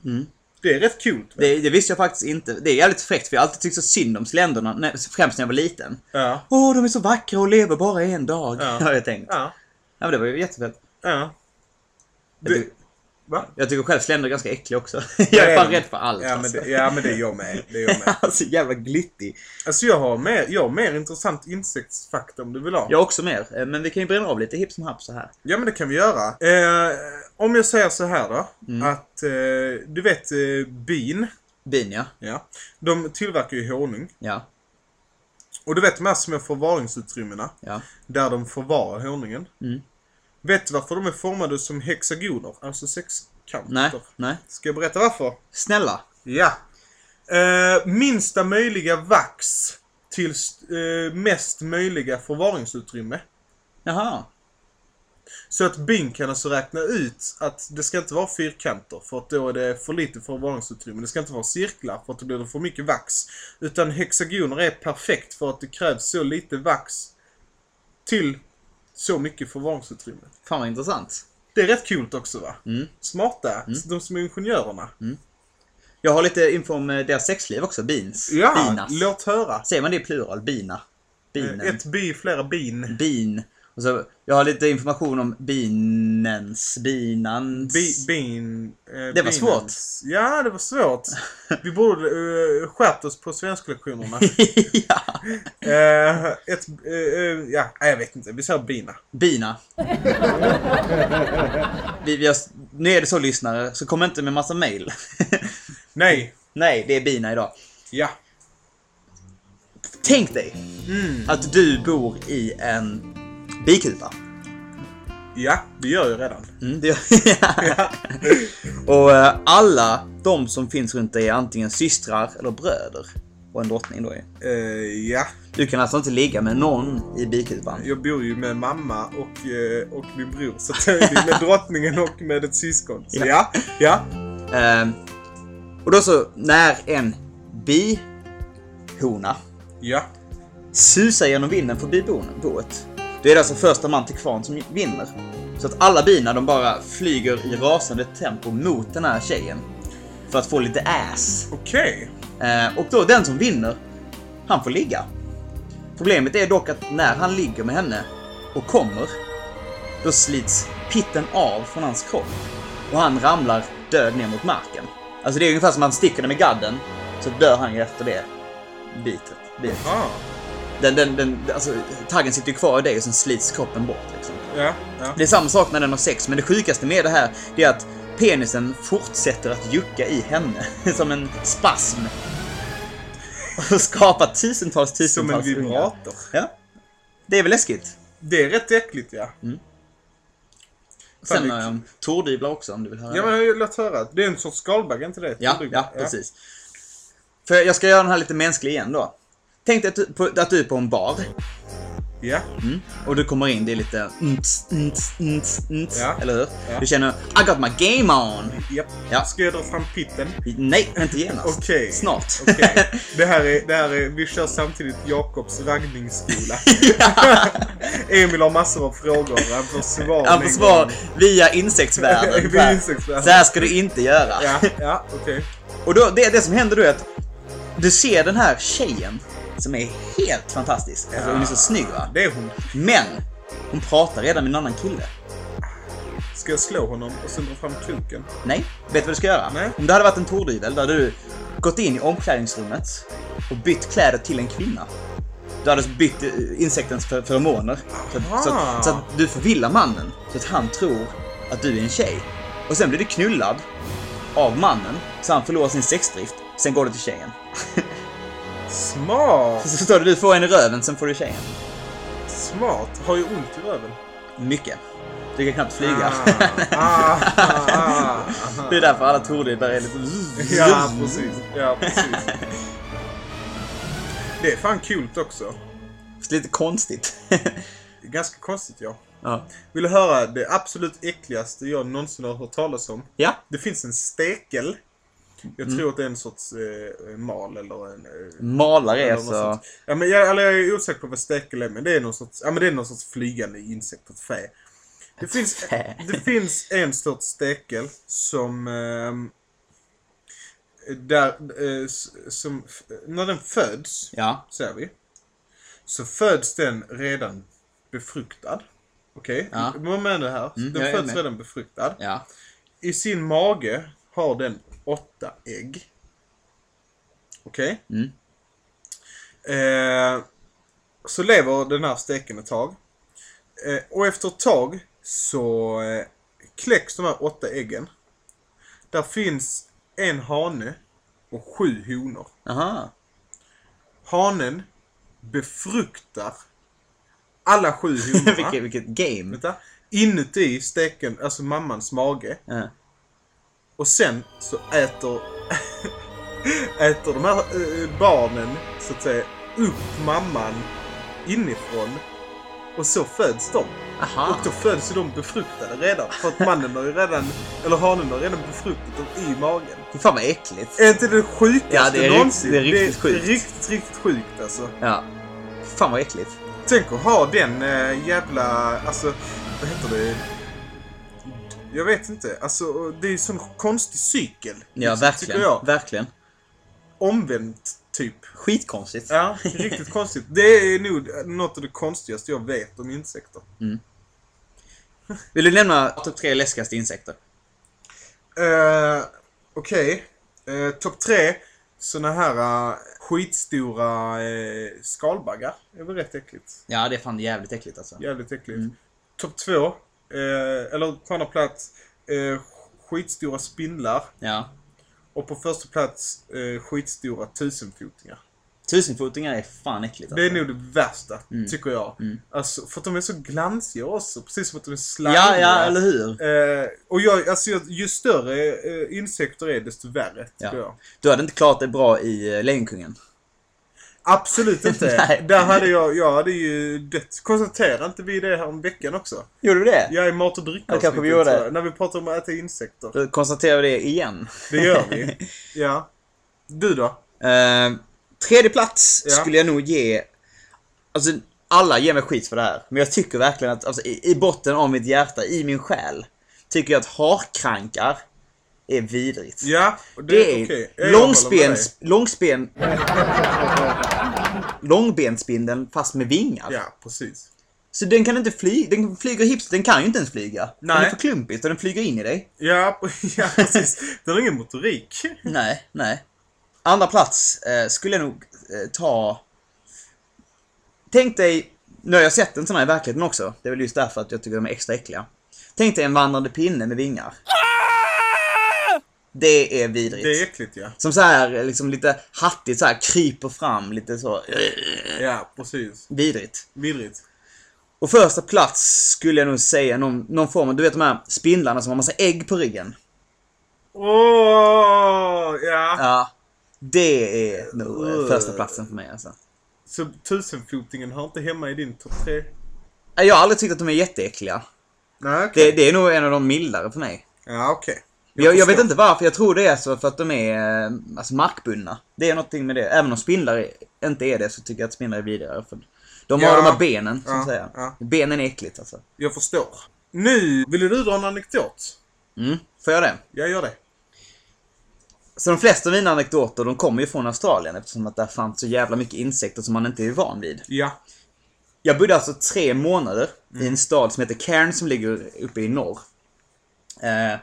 Mm. Det är rätt kul. Det, det visste jag faktiskt inte. Det är jävligt fräckt för jag har alltid tyckt så synd om sländorna, när, främst när jag var liten. Ja. Åh, de är så vackra och lever bara en dag. Ja. Har jag tänkt. Ja. Ja. men det var ju jättefett. Ja. Det, va? jag tycker själv sländor är ganska äckliga också. jag är fan rädd för allt ja, men alltså. det, ja, men det är jag med. Det är jag med. alltså jävla glittig. Alltså jag har mer, jag har mer intressant insektsfakta om du vill ha. Jag också mer. Eh, Men vi kan ju bränna av lite hipp som happ så här. Ja men det kan vi göra. Eh, om jag säger så här då. Mm. Att eh, du vet eh, bin. Bin ja. Ja. De tillverkar ju honung. Ja. Och du vet de här små förvaringsutrymmena. Ja. Där de förvarar honungen. Mm. Vet du varför de är formade som hexagoner? Alltså sexkanter. Nej. Nej. Ska jag berätta varför? Snälla. Ja. Eh, minsta möjliga vax till eh, mest möjliga förvaringsutrymme. Jaha. Så att bin kan alltså räkna ut att det ska inte vara fyrkanter för att då är det för lite förvaringsutrymme. Det ska inte vara cirklar för att då blir det för mycket vax. Utan hexagoner är perfekt för att det krävs så lite vax till så mycket förvaringsutrymme. Fan vad intressant. Det är rätt kul också va? Mm. Smarta. De som är ingenjörerna. Jag har lite info om eh, deras sexliv också. Bins. Ja, Binas. låt höra. Säger man det i plural? Bina? Binen? Eh, Ett bi, flera bin. Bin. Och så, jag har lite information om binens, binans... Bi, bin... Eh, Det var binens. Ja, det var svårt. Vi borde uh, skärpt oss på svensklektionerna. ja. Eh, ett, eh, ja, jag vet inte. Vi säger bina. Bina. vi, vi har, nu är det så lyssnare, så kom inte med massa mail. Nej. Nej, det är bina idag. Ja. Tänk dig att du bor i en bikupa. Ja, det gör jag redan. Mm, det, och eh, alla de som finns runt dig är antingen systrar eller bröder. och en drottning då ju. Eh, ja, Du kan alltså inte ligga med någon i bikupan? jag bor ju med mamma och, eh, och min bror. Så att det är med drottningen och med ett syskon. Så ja, ja. Ehm, och då så, när en bihona Ja. susar genom vinden förbi bon- boet. Då är det alltså första man till kvarn som vinner. Så att alla bina de bara flyger i rasande tempo mot den här tjejen. För att få lite ass. Okej. Eh, och då den som vinner, han får ligga. Problemet är dock att när han ligger med henne och kommer, då slits pitten av från hans kropp. Och han ramlar död ner mot marken. Alltså det är ungefär som att han sticker den med gadden, så dör han ju efter det bitet. bitet. Ah. Den, den, den, alltså, taggen sitter ju kvar i dig och sen slits kroppen bort liksom. Ja, ja. Det är samma sak när den har sex, men det sjukaste med det här det är att penisen fortsätter att jucka i henne som en spasm. Och skapar tusentals, Som en tusentals vibrator. Ja. Det är väl läskigt? Det är rätt äckligt ja. Sen det- har jag en tordybla också om du vill höra. Ja men låt höra. Det är en sorts skalbagge, inte det? ja, ja, precis. För jag ska göra den här lite mänsklig igen då. Tänk dig att du, på, att du är på en bar. Ja. Mm. Och du kommer in, det är lite nts, nts, nts, nts, Ja. eller hur? Ja. Du känner I got my game on! Japp. Ja. Ska jag dra fram pitten? Nej, inte genast. Okej. Snart. Okej. Det här är, det här är, vi kör samtidigt Jakobs raggningsskola. Emil har massor av frågor. Han får svar. Han får svar via insektsvärlden. Via insektsvärlden. Så här ska du inte göra. Ja, ja okej. Och då, det, det som händer då är att du ser den här tjejen som är helt fantastisk. Alltså, hon är så snygg va? Det är hon. Men hon pratar redan med en annan kille. Ska jag slå honom och sen dra fram kroken? Nej, vet du vad du ska göra? Nej. Om det hade varit en tordyvel, då hade du gått in i omklädningsrummet och bytt kläder till en kvinna. Du hade bytt eh, insektens fer- feromoner. Så, att- så, att, så att du förvillar mannen, så att han tror att du är en tjej. Och sen blir du knullad av mannen, så han förlorar sin sexdrift. Sen går du till tjejen. Smart! Så står det du får en i röven, sen får du tjejen. Smart. Har ju ont i röven. Mycket. Du kan knappt flyga. Ah, ah, ah, ah. det är därför alla tordyvlar är lite... Ja, precis. Ja, precis. Det är fan kul också. Lite konstigt. Ganska konstigt ja. ja. Vill du höra det absolut äckligaste jag någonsin har hört talas om? ja. Det finns en stekel. Jag tror att det är en sorts eh, mal eller en... Eh, Malare eller så... sånt. Ja, men jag, eller jag är osäker på vad stekel är, men det är någon sorts, ja, men det är någon sorts flygande insekt, ett fä. Det finns, fä. det finns en sorts stekel som... ehm, där, eh, som, när den föds, Ja. säger vi, så föds den redan befruktad. Okej? Ja. Var med det här. Mm, den föds redan befruktad. Ja. I sin mage har den åtta ägg. Okej? Mm. Eh, så lever den här steken ett tag. Eh, och efter ett tag så eh, kläcks de här åtta äggen. Där finns en hane och sju honor. Aha. Hanen befruktar alla sju honorna. vilket, vilket game. Vänta. Inuti steken, alltså mammans mage. Ja. Och sen så äter, äter de här eh, barnen, så att säga, upp mamman inifrån. Och så föds de. Aha. Och då föds de befruktade redan. För att mannen har ju redan, eller hanen har redan befruktat dem i magen. Fy fan vad äckligt. Är inte det sjukaste Ja, det är någonsin? det är riktigt det sjukt. är riktigt, riktigt sjukt alltså. Ja. Fy fan vad äckligt. Tänk att ha den äh, jävla, alltså, vad heter det? Jag vet inte. Alltså, det är en sån konstig cykel. Ja, liksom, verkligen. Jag. Verkligen. Omvänt, typ. Skitkonstigt. Ja, riktigt konstigt. Det är nog något av det konstigaste jag vet om insekter. Vill du nämna topp tre läskigaste insekter? Uh, Okej. Eh, Topp tre. Såna här uh, skitstora uh, skalbaggar. Det är väl rätt äckligt. Ja, det är fan jävligt äckligt alltså. Jävligt äckligt. Topp två. Eh, eller på andra plats. eh, skitstora spindlar. Ja. Och på första plats eh, skitstora tusenfotingar. Tusenfotingar är fan äckligt Det är alltså. nog det värsta, Mm. tycker jag. Alltså, för att de är så glansiga också. Precis som att de är slimiga. Ja, ja, eller hur? Eh, och jag, alltså, ju större eh, insekter är, desto värre, tycker Ja. jag. Du hade inte klarat dig bra i uh, Lejonkungen. Absolut inte. Där hade jag, jag hade ju dött. Konstaterade inte vi det här om veckan också? Gjorde du det? Jag är mat och dryck Ja, kanske vi gjorde det. När vi pratade om att äta insekter. Då konstaterar vi det igen. Det gör vi. Ja. Du då? Eh, tredje plats Ja. skulle jag nog ge... Alltså, alla ger mig skit för det här. Men jag tycker verkligen att alltså, i, i botten av mitt hjärta, i min själ, tycker jag att harkrankar är vidrigt. Ja, det, Det är okej. Jag håller med Långbenspindeln fast med vingar. Ja, precis. Så den kan inte flyga, den flyger hips, den kan ju inte ens flyga. Den Nej. är för klumpigt och den flyger in i dig. Ja, ja precis. Den har ingen motorik. Nej, nej. Andra plats eh, skulle jag nog eh, ta... Tänk dig, nu har jag sett en sån här i verkligheten också. Det är väl just därför att jag tycker de är extra äckliga. Tänk dig en vandrande pinne med vingar. Det är vidrigt. Det är äckligt ja. Som så här liksom lite hattigt så här kryper fram lite så. Ja, precis. Vidrigt. Vidrigt. Och första plats skulle jag nog säga någon, någon form av, du vet de här spindlarna som har massa ägg på ryggen. Åh, ja. Ja. Det är nog eh, första platsen för mig alltså. Så tusenfotingen hör inte hemma i din topp tre? Jag har aldrig tyckt att de är jätteäckliga. Nej, okej. Det, det är nog en av de mildare för mig. Ja, okej. Jag, jag vet inte varför, jag tror det är så för att de är eh, alltså, markbundna. Det är någonting med det. Även om spindlar inte är det så tycker jag att spindlar är vidare. För de har Ja. de här benen, så Ja, att säga. ja. Benen är äckligt alltså. Jag förstår. Nu, vill du dra en anekdot? Mm, får jag det? Jag gör det. Så de flesta av mina anekdoter, de kommer ju från Australien eftersom att där fanns så jävla mycket insekter som man inte är van vid. Ja. Jag bodde alltså tre månader i en stad som heter Cairn som ligger uppe i norr. Eh,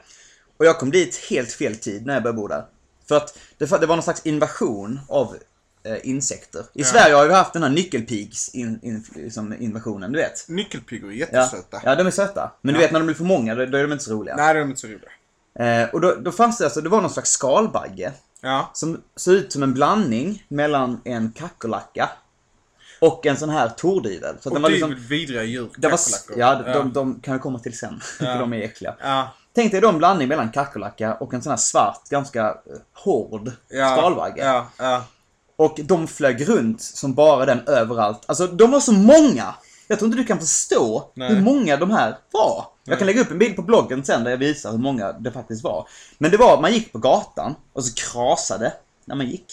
och jag kom dit helt fel tid när jag började bo där. För att det, det var någon slags invasion av eh, insekter. I Ja. Sverige har vi haft den här nyckelpigs in, in, liksom invasionen, du vet. Nyckelpigor är Ja, jättesöta. ja, de är söta. Men du Ja. vet när de blir för många, då, då är de inte så roliga. Nej, de är inte så roliga. Eh, och då, då fanns det alltså, det var någon slags skalbagge. Ja. Som såg ut som en blandning mellan en kackerlacka och en sån här tordyvel. Så Och den var liksom, vidriga djur, var, kackerlackor. ja, de, de, de kan vi komma till sen. Ja. För de är äckliga. Tänk dig då en blandning mellan kackerlacka och en sån här svart, ganska eh, hård Ja. skalbagge. Ja, ja. Och de flög runt som bara den överallt. Alltså de var så många! Jag tror inte du kan förstå Nej. hur många de här var. Jag kan lägga upp en bild på bloggen sen där jag visar hur många det faktiskt var. Men det var, man gick på gatan och så krasade när man gick.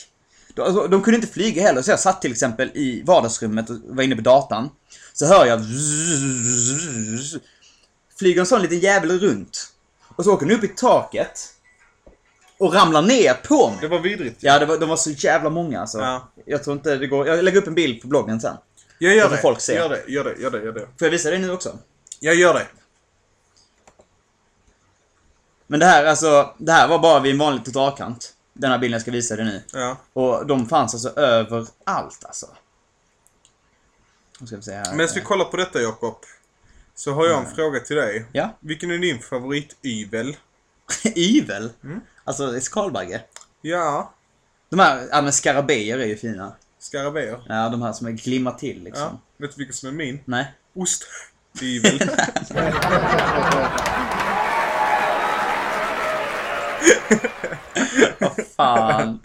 De, alltså, de kunde inte flyga heller, så jag satt till exempel i vardagsrummet och var inne på datan. Så hör jag Flyger en sån liten jävel runt. Och så åker den upp i taket. Och ramlar ner på mig. Det var vidrigt. Ja, det var, de var så jävla många alltså. Ja. Jag tror inte det går. Jag lägger upp en bild på bloggen sen. Jag gör det. folk se. Gör det, gör det, gör det, gör det. Får jag visa dig nu också? Jag gör det. Men det här, alltså, det här var bara vid en vanlig trottoarkant. Den här bilden jag ska visa dig nu. Ja. Och de fanns alltså överallt alltså. Nu ska vi se här. Medan vi kollar på detta Jakob. Så har jag en fråga till dig. Ja. Vilken är din favorityvel? Yvel. Mm. Alltså skalbagge. Ja. De här, ja men skarabéer är ju fina. Skarabéer. Ja, de här som är glimmar till liksom. Ja. Vet du vilken som är min? Nej. Ostyvel. Fan.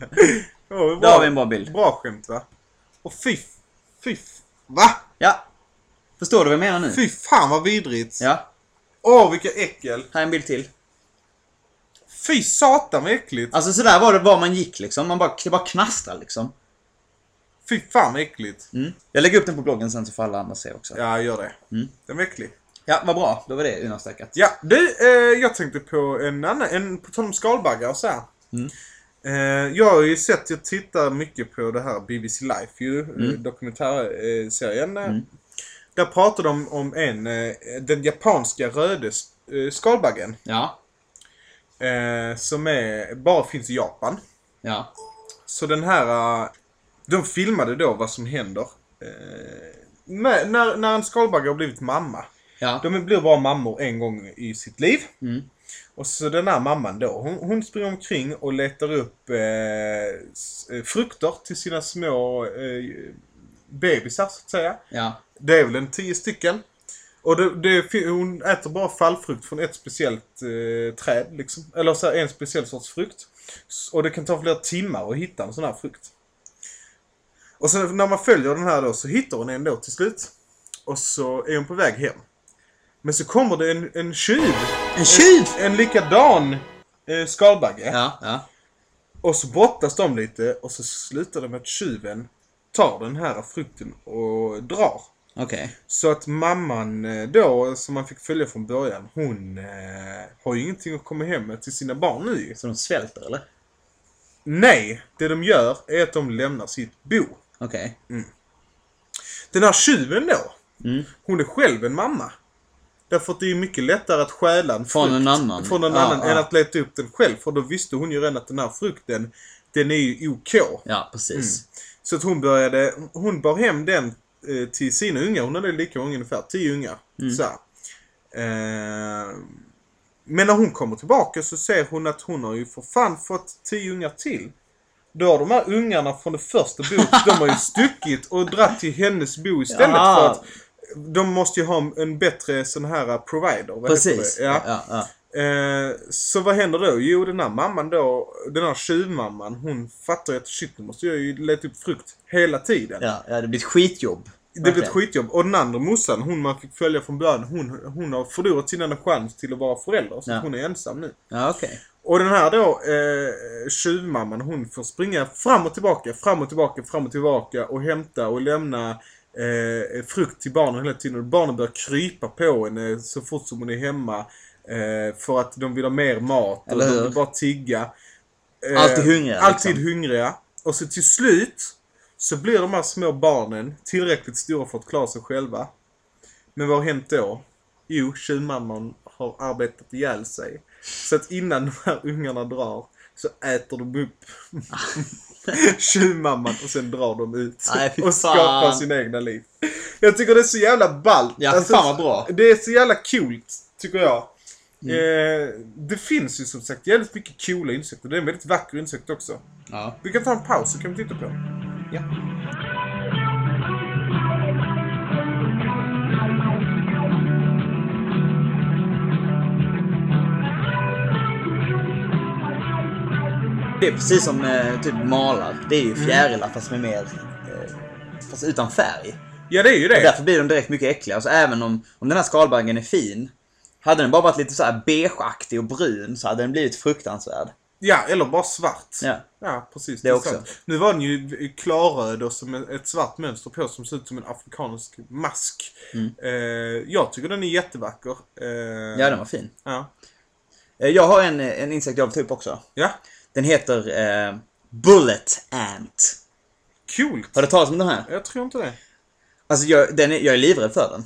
oh, Där har vi en bra bild. Bra skämt va? Och fy... Fy... Va? Ja. Förstår du vad jag menar nu? Fy fan vad vidrigt. Ja. Åh vilka äckel. Här är en bild till. Fy satan vad äckligt. Alltså sådär var det var man gick liksom. Man bara, det bara knastrar liksom. Fy fan vad äckligt. Mm. Jag lägger upp den på bloggen sen så får alla andra se också. Ja, Ja, gör det. Mm. Den var äcklig. vad bra. Då var det undanstökat. Ja, du, eh, jag tänkte på en annan, en, på tal om skalbaggar och så här. Mm. Eh, jag har ju sett, jag tittar mycket på det här BBC Life ju, Mm. eh, dokumentärserien. Eh, Där pratar de om en, eh, den japanska röde eh, skalbaggen. Ja. Eh, som är, bara finns i Japan. Ja. Så den här, de filmade då vad som händer. Med, när, när en skalbagge har blivit mamma. Ja. De blir bara mammor en gång i sitt liv. Mm. Och så den här mamman då, hon, hon springer omkring och letar upp eh, frukter till sina små eh, bebisar så att säga. Ja. Det är väl en tio stycken. Och det, det, hon äter bara fallfrukt från ett speciellt eh, träd liksom. Eller så här, en speciell sorts frukt. Och det kan ta flera timmar att hitta en sån här frukt. Och sen när man följer den här då så hittar hon en då till slut. Och så är hon på väg hem. Men så kommer det en, en tjuv. En tjuv! En, en likadan eh, skalbagge. Ja, ja. Och så brottas de lite och så slutar det med att tjuven tar den här frukten och drar. Okej. Så att mamman eh, då, som man fick följa från början, hon eh, har ju ingenting att komma hem med till sina barn nu. Så de svälter eller? Nej, det de gör är att de lämnar sitt bo. Okej. Den här tjuven då, Mm. hon är själv en mamma. Därför att det är mycket lättare att stjäla en Från frukt en annan. från en Ja, annan ja. än att leta upp den själv. För då visste hon ju redan att den här frukten, den är ju OK. Ja, precis. Så att hon började, hon bar hem den till sina ungar. Hon hade lika många ungefär, tio ungar. Mm. Så här. Eh, men när hon kommer tillbaka så ser hon att hon har ju för fan fått tio ungar till. Då har de här ungarna från det första boet, de har ju stuckit och dratt till hennes bo istället Ja. för att de måste ju ha en bättre sån här provider. Vad heter Precis. Ja. ja, ja. Eh, så vad händer då? Jo, den här mamman då, den här tjuvmamman, hon fattar ju att shit, nu måste jag ju leta upp frukt hela tiden. Ja, ja, det blir ett skitjobb. Det blir ett skitjobb. Och den andra morsan, hon man fick följa från början, hon, hon har förlorat sin enda chans till att vara förälder. Så Ja. hon är ensam nu. Ja, okej. Och den här då, eh, tjuvmamman, hon får springa fram och tillbaka, fram och tillbaka, fram och tillbaka och hämta och lämna eh, frukt till barnen hela tiden. Och barnen börjar krypa på henne så fort som hon är hemma. Eh, för att de vill ha mer mat och Eller de hur? vill bara tigga. Eh, Alltid hungriga, Alltid liksom. hungriga. Och så till slut så blir de här små barnen tillräckligt stora för att klara sig själva. Men vad har hänt då? Jo, tjuvmamman har arbetat ihjäl sig. Så att innan de här ungarna drar så äter de upp tjuvmamman och sen drar de ut. Nej, och skapar sina egna liv. Jag tycker det är så jävla ballt. Ja, fan vad bra. Det är så jävla coolt, tycker jag. Mm. Eh, det finns ju som sagt jävligt mycket coola insekter. Det är en väldigt vacker insekt också. Ja. Vi kan ta en paus så kan vi titta på den. Ja. Det är precis som eh, typ malar. Det är ju fjärilar fast med mer... Eh, fast utan färg. Ja, det är ju det. Och därför blir de direkt mycket äckligare. Så även om, om den här skalbaggen är fin. Hade den bara varit lite så här beigeaktig och brun så hade den blivit fruktansvärd. Ja, eller bara svart. Ja. Ja, precis. Det är också. sant. Nu var den ju klarröd och som ett svart mönster på som ser ut som en afrikansk mask. Eh, jag tycker den är jättevacker. Eh, Mm. Ja, den var fin. ja. Eh, Jag har en, en insekt jag vill ta upp också. Ja, Den heter eh, Bullet Ant. coolt. Har du talat om den här? Jag tror inte det. Alltså jag, den är, jag är livrädd för den.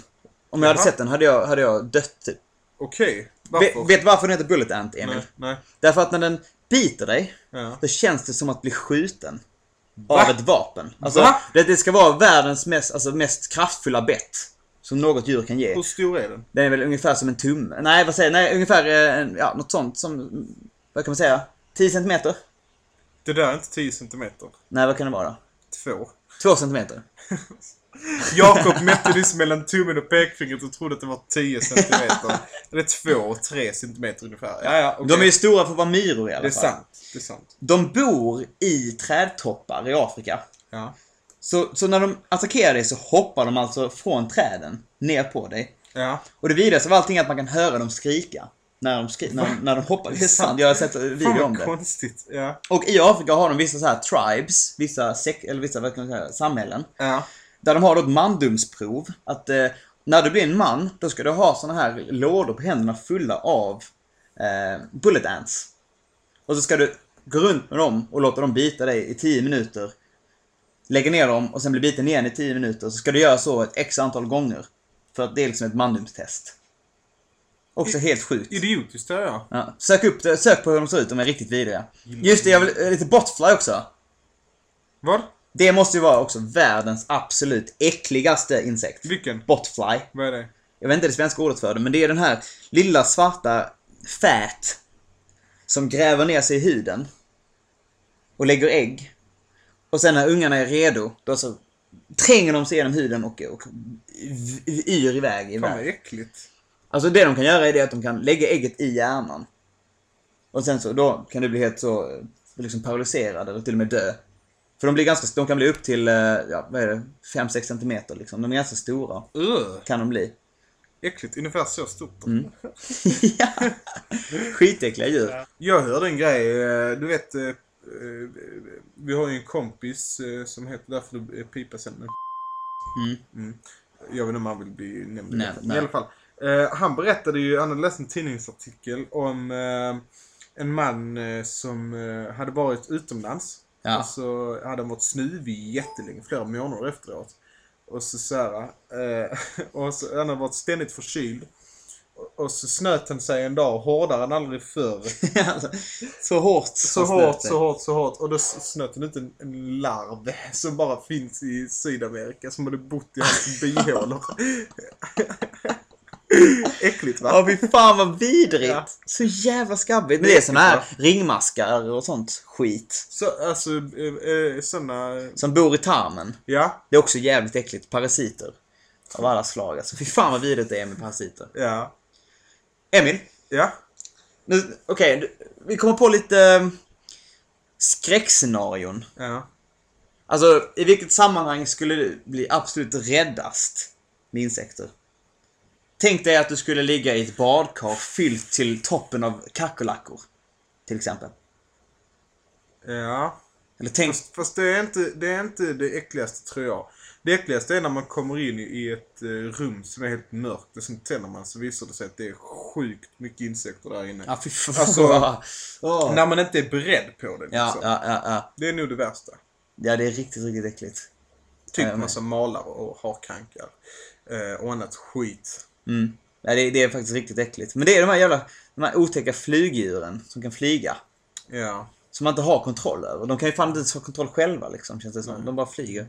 Om jag hade Jaha. sett den hade jag, hade jag dött typ. Okej. Vet, Varför? vet du varför den heter Bullet Ant, Emil? Nej, nej. Därför att när den biter dig, Ja. då känns det som att bli skjuten. Va? Av ett vapen. Alltså, Va? det, det ska vara världens mest, alltså, mest kraftfulla bett. Som något djur kan ge. Hur stor är den? Den är väl ungefär som en tumme. Nej, vad säger jag? Nej, ungefär eh, ja, något sånt som, vad kan man säga? 10 centimeter? Det där är inte 10 centimeter. Nej, vad kan det vara då? Två. 2 centimeter? Jakob mätte nyss mellan tummen och pekfingret och trodde att det var 10 centimeter. Är 2 3 centimeter ungefär. Ja, ja, okej. De är ju stora för att vara myror i alla Det är fall. sant. Det är sant. De bor i trädtoppar i Afrika. Ja. Så, så när de attackerar dig så hoppar de alltså från träden ner på dig. Ja. Och det vidrigaste av allting är att man kan höra dem skrika. När de, skri- när, när de hoppar. Det är sant, jag har sett video om det. konstigt. Ja. Och i Afrika har de vissa så här tribes, vissa, sek- eller vissa vad kan man säga, samhällen. Ja. Där de har då ett mandomsprov. Att eh, när du blir en man, då ska du ha såna här lådor på händerna fulla av eh, bullet ants. Och så ska du gå runt med dem och låta dem bita dig i 10 minuter. Lägga ner dem och sen bli biten igen i 10 minuter. Så ska du göra så ett x antal gånger. För att det är liksom ett mandomstest. Också helt sjukt. Idiotiskt, ja. Ja, sök upp det, sök på hur de ser ut, de är riktigt vidriga. Just det, jag vill, lite botfly också. Vad? Det måste ju vara också världens absolut äckligaste insekt. Vilken? Botfly. Vad är det? Jag vet inte det svenska ordet för det, men det är den här lilla svarta fät som gräver ner sig i huden och lägger ägg. Och sen när ungarna är redo, då så tränger de sig igenom huden och, och yr iväg. Fan vad äckligt. Alltså det de kan göra är det att de kan lägga ägget i hjärnan. Och sen så, då kan du bli helt så, liksom paralyserad eller till och med dö. För de blir ganska, de kan bli upp till, eh, ja vad är det, 5-6 centimeter liksom. De är ganska stora. Ugh, Kan de bli. äckligt, ungefär så stort. Mm. ja. Skitäckliga djur. Jag hörde en grej, eh, du vet, eh, vi har ju en kompis som heter, därför du pipar sen. men- Mm. Mm. Jag vet inte om han vill bli nämnd. i Nej, nej. I alla fall. Han berättade ju, han hade läst en tidningsartikel om en man som hade varit utomlands. Ja. Och så hade han varit snuvig jättelänge, flera månader efteråt. Och så såhär, eh, och så, han hade varit ständigt förkyld. Och- Och så snöt han sig en dag hårdare än aldrig förr. Så hårt. Så hårt, så hårt, så hårt. Och då snöt han ut en, en larv som bara finns i Sydamerika. Som hade bott i hans bihålor. Äckligt va? Ja, fy fan vad vidrigt. Ja. Så jävla skabbigt. Men det är såna här ringmaskar och sånt skit. Så, alltså, eh, eh, såna... Som bor i tarmen. Ja, Det är också jävligt äckligt. Parasiter. Av alla slag. Alltså fy fan vad vidrigt det är med parasiter. ja, Emil. ja. Nu, okej. du- vi kommer på lite eh, skräckscenarion. Ja. Alltså, i vilket sammanhang skulle du bli absolut räddast med insekter? Tänk dig att du skulle ligga i ett badkar fyllt till toppen av kackerlackor. Till exempel. Ja. Eller tänk... Fast, fast det, är inte, det är inte det äckligaste tror jag. Det äckligaste är när man kommer in i- ett eh, rum som är helt mörkt och sen tänder man så visar det sig att det är sjukt mycket insekter där inne. Ja, fy fan. Alltså- Åh. När man inte är beredd på det. Liksom. ja, ja, ja. Det är nog det värsta. Ja, det är riktigt, riktigt äckligt. Typ Ja, massa malar och harkankar. Eh, och annat skit. Mm. Ja, det, det är faktiskt riktigt äckligt. Men det är de här jävla, de här otäcka flygdjuren som kan flyga. Ja. Som man inte har kontroll över. De kan ju fan inte ens ha kontroll själva liksom, känns det som. De bara flyger.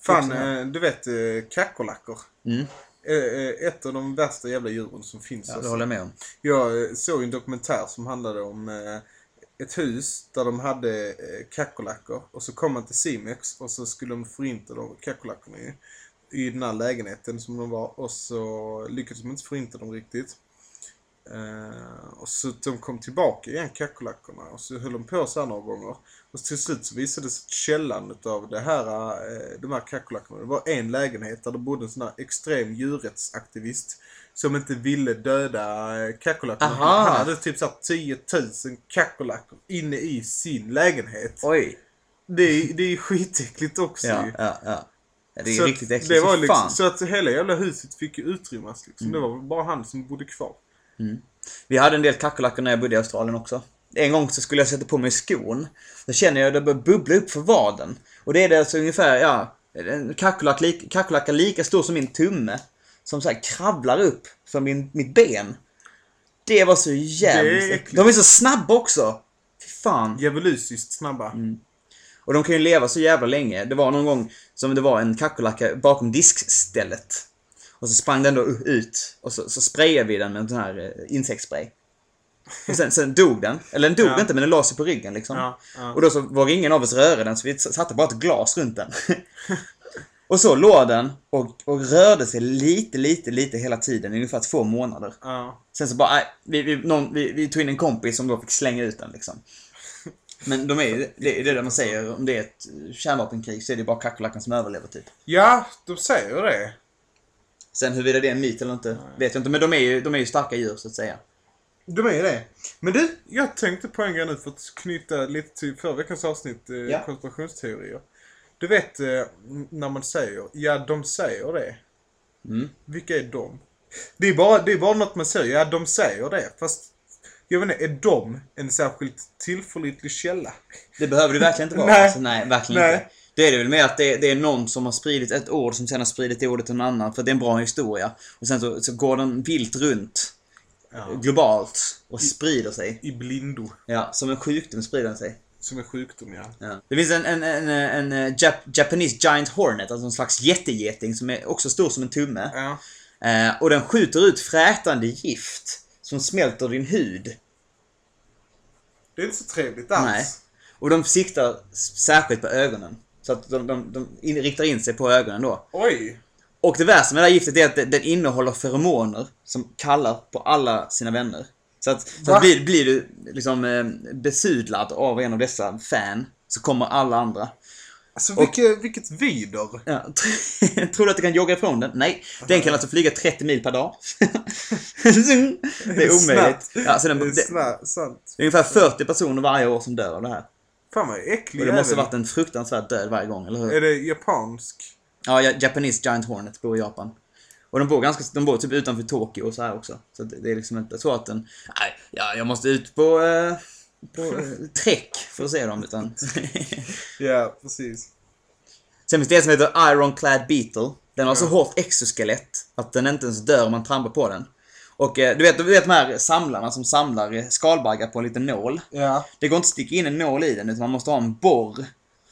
Fan, eh, du vet eh, kackerlackor. Mm. Eh, ett av de värsta jävla djuren som finns. Ja, alltså. det håller jag med om. Jag såg en dokumentär som handlade om ett hus där de hade kackerlackor. Och så kom man till Simex och så skulle de förinta de kackerlackorna i den här lägenheten som de var. Och så lyckades de inte förinta dem riktigt. Eh, och så de kom tillbaka igen, kackerlackorna. Och så höll de på så här några gånger. Och till slut så visade det sig att källan utav det här, eh, de här kackerlackorna, det var en lägenhet där det bodde en sån här extrem djurrättsaktivist. Som inte ville döda eh, kackerlackorna. Han hade typ såhär 10 000 kackerlackor inne i sin lägenhet. Oj. Det är, det är skitäckligt också Ja, ju. ja, ja. Det är så riktigt äckligt. Det var Fy liksom, så att hela jävla huset fick utrymmas liksom. Det var bara han som bodde kvar. Vi hade en del kackerlackor när jag bodde i Australien också. En gång så skulle jag sätta på mig skon. Då känner jag att det börjar bubbla upp för vaden. Och det är det alltså ungefär, ja, en kackerlacka lika stor som min tumme. Som så här kravlar upp för min, mitt ben. Det var så jävligt är. De är så snabba också. Fy fan. Djävulusiskt snabba. Mm. Och de kan ju leva så jävla länge. Det var någon gång som det var en kackerlacka bakom diskstället. Och så sprang den då ut och så, så sprayade vi den med en sån här eh, insektsspray. Och sen, sen dog den. Eller den dog Ja. inte men den la sig på ryggen liksom. Ja, ja. Och då så var ingen av oss röra den så vi satte bara ett glas runt den. och så låg den och, och rörde sig lite, lite, lite hela tiden i ungefär två månader. Sen så bara, vi, vi, någon, vi, vi tog in en kompis som då fick slänga ut den liksom. Men de är ju, det är det man säger, om det är ett kärnvapenkrig så är det bara kackerlackan som överlever typ. ja, de säger det. Sen huruvida det är en myt eller inte, vet jag inte. Men de är ju, de är ju starka djur så att säga. De är det. Men du, jag tänkte på en grej nu för att knyta lite till förra veckans avsnitt, eh, Ja. konspirationsteorier. Du vet eh, när man säger, ja de säger det. Mm. Vilka är de? Det är, bara, det är bara något man säger, ja de säger det. Fast, jag vet inte, är de en särskilt tillförlitlig källa? Det behöver det verkligen inte vara. Nej. Alltså, nej, verkligen Nej. inte. Det är det väl med att det, det är någon som har spridit ett ord som sen har spridit det ordet till någon annan för det är en bra historia. Och sen så, så går den vilt runt Ja. globalt och sprider sig. I blindo. Ja, som en sjukdom sprider den sig. Som en sjukdom, ja. Ja. Det finns en, en, en, en, en Jap Japanese Giant Hornet, alltså en slags jättegeting som är också stor som en tumme. Ja. Eh, och den skjuter ut frätande gift som smälter din hud. Det är inte så trevligt alls. Nej. Och de siktar särskilt på ögonen. Så att de, de, de in, riktar in sig på ögonen då. Oj! Och det värsta med det här giftet är att det, den innehåller feromoner som kallar på alla sina vänner. Så att, så att blir, blir du liksom eh, besudlad av en av dessa fan så kommer alla andra. Alltså vilket, vilket vider. Ja, tror du att du kan jogga ifrån den? Nej. Den kan alltså flyga 30 mil per dag. det är omöjligt. Ja, så den, Det är sant. det är ungefär 40 personer varje år som dör av det här. Fan vad äcklig Och det måste jävel. varit en fruktansvärd död varje gång, eller hur? Är det japansk? Ja, ja, Japanese Giant Hornet bor i Japan. Och de bor ganska, de bor typ utanför Tokyo och så här också. Så det, det är liksom inte så att den, nej, ja, jag måste ut på, eh, på eh, träck för att se dem, utan... Ja, precis. Sen finns det en som heter Ironclad Beetle. Den har så hårt exoskelett att den inte ens dör om man trampar på den. Och eh, du vet, du vet de här samlarna som samlar eh, skalbaggar på en liten nål. Ja. Det går inte att sticka in en nål i den utan man måste ha en borr.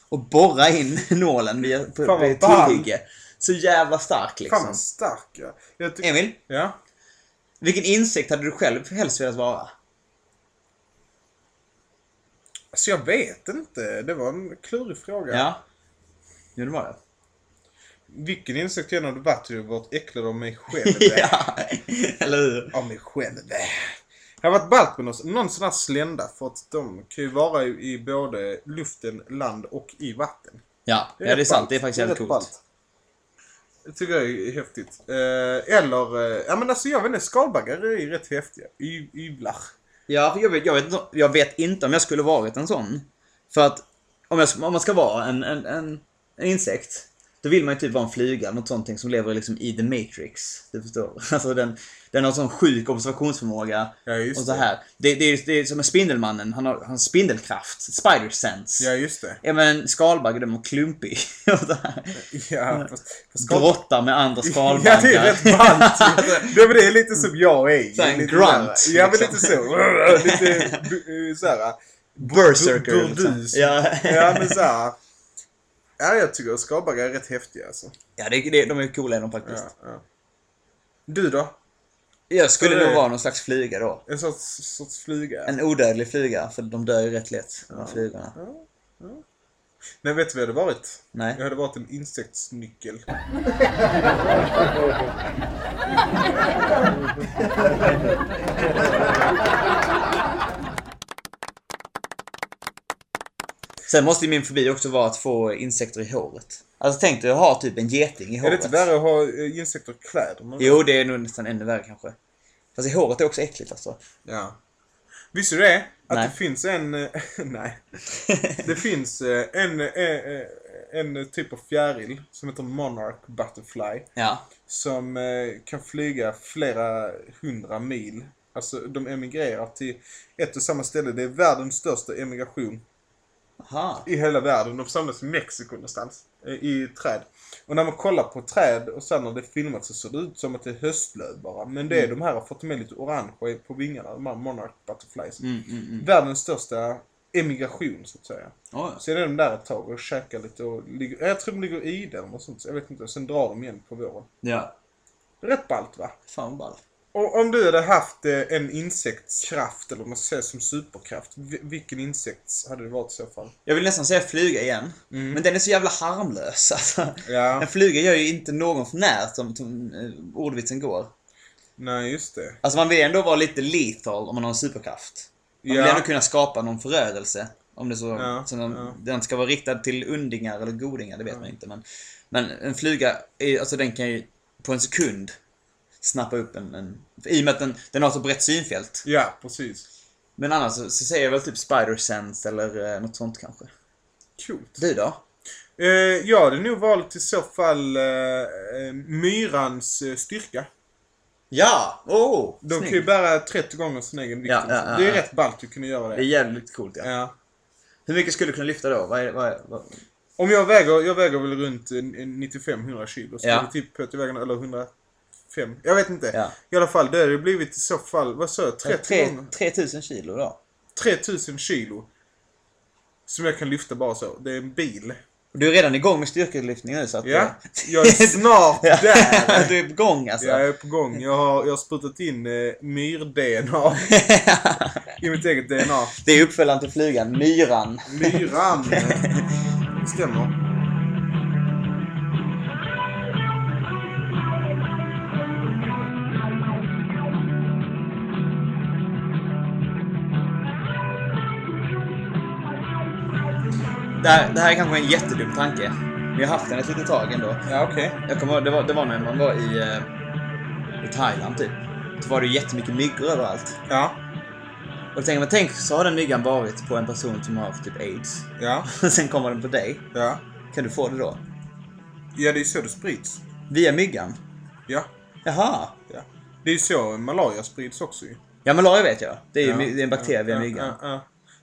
Och borra in nålen via, på, Fan, på ett tillhygge. Så jävla stark Fan liksom. vad stark ja. Emil, ja. vilken insekt hade du själv helst velat vara? Alltså jag vet inte. Det var en klurig fråga. Ja. Jo, det var det. Vilken insekt varit hade jag varit äcklad av mig själv. ja, eller hur? Av mig själv. Jag har varit ballt med någon, någon sån här slända för att de kan ju vara i, i både luften, land och i vatten. Ja, ja, det är sant. Det är faktiskt jävligt coolt. ballt. Det tycker jag är häftigt. Eh, eller, eh, ja men alltså jag vet inte, skalbaggar är ju rätt häftiga. Y- Yvlar. Ja, för jag vet, jag, vet, inte- jag vet inte om jag skulle varit en sån. För att om, jag, om man ska vara en, en, en, en insekt, då vill man ju typ vara en flyga, något sånt som lever liksom i the matrix. Du förstår? Alltså den, den har sån sjuk observationsförmåga. Ja, just och så här. Det, det, är, det är som en Spindelmannen, han har, han spindelkraft, spider sense. Ja, just det. Ja men en skalbagge, den är klumpig. Och så här. Ja, fast, fast skal- Brottar med andra skalbaggar. Ja, det är rätt ballt. det, det är lite som jag är. Så här en grunt, så här- Ja, men liksom. lite så. lite bu- såhär. Berserker. bur- liksom. burdus. Ja. Ja, men såhär. Ja, jag tycker skalbaggar är rätt häftiga alltså. ja, det, det, de är coola är de faktiskt. Ja, ja. Du då? Jag skulle nog vara någon slags flyga då. En sorts, sorts flyga? En odödlig flyga, för de dör ju rätt lätt, de här flugorna. Nej, vet du vad jag hade varit? Nej. Jag hade varit en insektsnyckel. Sen måste ju min fobi också vara att få insekter i håret. Alltså tänk dig att ha typ en geting i Är håret. det inte värre att ha eh, insekter i kläderna? Jo, det är nog nästan ännu värre kanske. Fast i håret är också äckligt alltså. Ja. Visste du det? Att Nej. det finns en... eh, nej. Det finns eh, en, eh, en typ av fjäril som heter Monarch Butterfly. Ja. Som kan flyga flera hundra mil. Alltså de emigrerar till ett och samma ställe. Det är världens största emigration Aha. i hela världen. De samlas i Mexiko någonstans. eh, I träd. Och när man kollar på träd och sen när det är filmat så ser det ut som att det är höstlöv bara. Men det är de här har fått med lite orange på vingarna. De här Monarch Butterflies. Mm, mm, mm. Världens största emigration så att säga. Oh, ja. Sen är de där ett tag och käkar lite och ligger, jag tror de ligger i den och sånt. så Jag vet inte. Sen drar de igen på våren. ja. Rätt ballt va? Fan vad ball. Och om du hade haft eh, en insektskraft, eller vad man ska säga som superkraft. vi- Vilken insekt hade det varit i så fall? Jag vill nästan säga flyga igen. Men den är så jävla harmlös alltså. Ja, En flyga gör ju inte någon för när som, som eh, ordvitsen går. nej just det. Alltså man vill ändå vara lite lethal om man har en superkraft. Man vill Ja. ändå kunna skapa någon förödelse. Om det så, Ja, så den, ja. den ska vara riktad till undingar eller godingar, det vet man inte. Men, men en flyga, är, alltså den kan ju på en sekund snappa upp en, en I och med att den, den har så brett synfält. Ja, precis. Men annars så, så säger jag väl typ spider sense eller eh, något sånt kanske. Coolt. Du då? Eh, jag hade nog valt i så fall eh, eh, myrans eh, styrka. Ja! Oh! De snygg. kan ju bära 30 gånger sin egen vikt. Ja, ja, ja, det är rätt ballt att kunna göra Det är det. jävligt coolt ja. Ja. Hur mycket skulle du kunna lyfta då? Vad är, vad är, vad... Om jag väger, jag väger väl runt eh, 95-100 kilo. Så Ja. det typ att jag väger, eller 105. Jag vet inte. Ja. I alla fall, det hade det blivit i så fall, vad sa jag? 30 Tre- gånger? 3000 kilo då? 3000 kilo. Som jag kan lyfta bara så. Det är en bil. Du är redan igång med styrkelyftning nu så att... Ja. Jag är snart där. du är på gång alltså. Jag är på gång. Jag har, jag har sprutat in eh, myr-DNA i mitt eget DNA. det är uppföljaren till flygan, myran. Myran. Stämmer. Det här, det här är kanske en jättedum tanke. Men jag har haft den ett litet tag ändå. Ja, okej. Jag kommer det var, det var när man var i, eh, i Thailand typ. Så var det jättemycket myggor överallt. Ja. Och då tänker man, tänk så har den myggan varit på en person som har typ aids. Ja. Sen kommer den på dig. Ja. Kan du få det då? Ja, det är så det sprids. Via myggan? Ja. Jaha. ja. Det är ju så malaria sprids också ju. Ja, malaria vet jag. Det är ju Ja. en bakterie via Ja, myggan.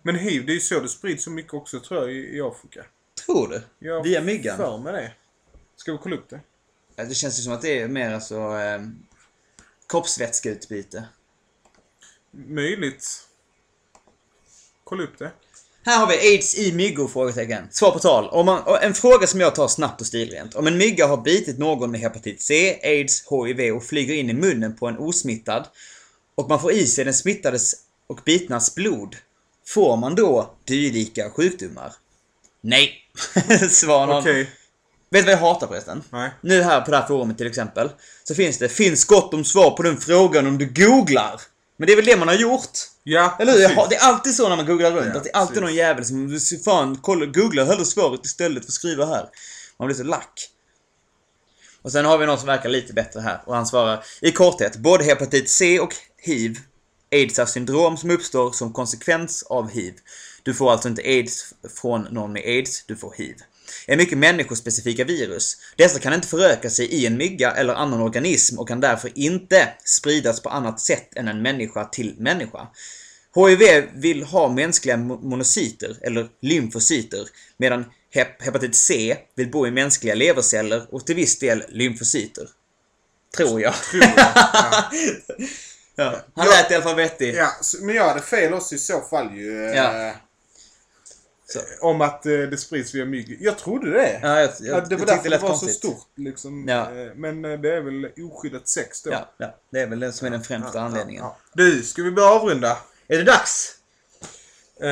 Men hiv, det är ju så det sprids så mycket också tror jag i, i Afrika. Tror du? Jag Via myggan? för med det. Ska vi kolla upp det? Ja, det känns ju som att det är mer alltså eh, kroppsvätskeutbyte. Möjligt. Kolla upp det. Här har vi aids i myggor? Frågetecken. Svar på tal. Om man, en fråga som jag tar snabbt och stilrent. Om en mygga har bitit någon med hepatit C, aids, HIV och flyger in i munnen på en osmittad och man får i sig den smittades och bitnas blod. Får man då dylika sjukdomar? Nej. Svar någon. Okej. Vet du vad jag hatar förresten? Nej. Nu här på det här forumet till exempel. Så finns det, finns gott om svar på den frågan om du googlar. Men det är väl det man har gjort? Ja, Eller hur? Jag Det är alltid så när man googlar runt. Ja, att det är alltid precis. någon jävel som, fan, kolla, googla hellre svaret istället för att skriva här. Man blir så lack. Och sen har vi någon som verkar lite bättre här och han svarar i korthet, både hepatit C och hiv Aids är syndrom som uppstår som konsekvens av hiv. Du får alltså inte aids från någon med aids, du får hiv. Är mycket människospecifika virus. Dessa kan inte föröka sig i en mygga eller annan organism och kan därför inte spridas på annat sätt än en människa till människa. HIV vill ha mänskliga mo- monocyter, eller lymfocyter, medan hep hepatit C vill bo i mänskliga leverceller och till viss del lymfocyter. Tror jag. Tror jag. Ja. Ja. Han lät i alla fall vettig. ja, men jag hade fel också i så fall ju. eh, Ja. Så. Om att eh, det sprids via mygg. Jag trodde det. Ja, jag, jag, Ja, det var jag därför det det var konstigt. så stort. Liksom. Ja. Eh, Men eh, det är väl oskyddat sex då. Ja, ja, det är väl det som är den främsta anledningen. Du, ska vi börja avrunda? Är det dags? Eh,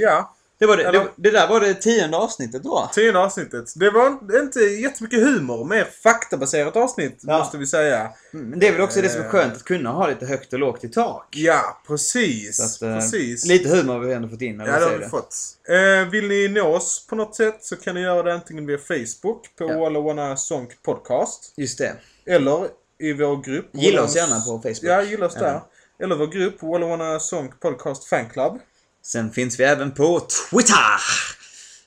ja. Det, var det, Eller- det, det där var det tionde avsnittet då. Tionde avsnittet. Det var inte jättemycket humor. Mer faktabaserat avsnitt, Ja. måste vi säga. Men det är väl också det som är Eh. skönt, att kunna ha lite högt och lågt i tak. Ja, precis. Att, eh, precis. Lite humor har vi ändå fått in, Ja, det har vi fått. Eh, vill ni nå oss på något sätt så kan ni göra det antingen via Facebook på Ja. Walla Song Podcast. Just det. Eller i vår grupp. Gilla oss gärna på Facebook. Ja, gilla oss där. Eller vår grupp Walla Song Podcast Fanclub. Sen finns vi även på Twitter!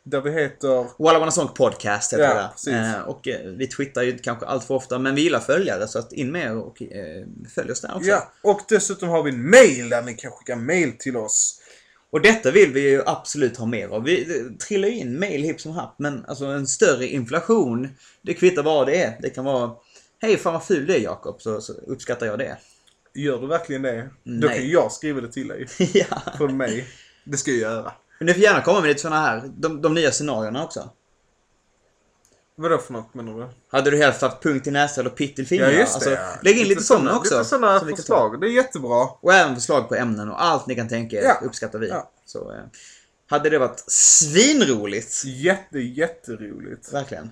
Där vi heter... Walla Wanna Song Podcast heter Ja, det där. Eh, och eh, vi twittrar ju kanske allt för ofta, men vi gillar följare så att in med er och eh, följ oss där också. Ja, och dessutom har vi en mail där ni kan skicka mail till oss. Och detta vill vi ju absolut ha mer av. Vi det trillar ju in mail hipp som happ, men alltså en större inflation, det kvittar vad det är. Det kan vara Hej, fan vad ful du är Jakob, så, så uppskattar jag det. Gör du verkligen det? Då Nej. kan jag skriva det till dig. ja. Från mig. Det ska jag göra. Men du får gärna komma med lite såna här, de, de nya scenarierna också. Vadå för något menar du? Hade du helst haft punkt i näsa eller pitt till fingrar? Ja, just det. Alltså, ja. lägg in lite, sådana också. Lite sådana förslag. Det är jättebra. Och även förslag på ämnen och allt ni kan tänka er Ja. uppskattar vi. Ja. Så eh, hade det varit svinroligt. Jätte, jätteroligt. Verkligen.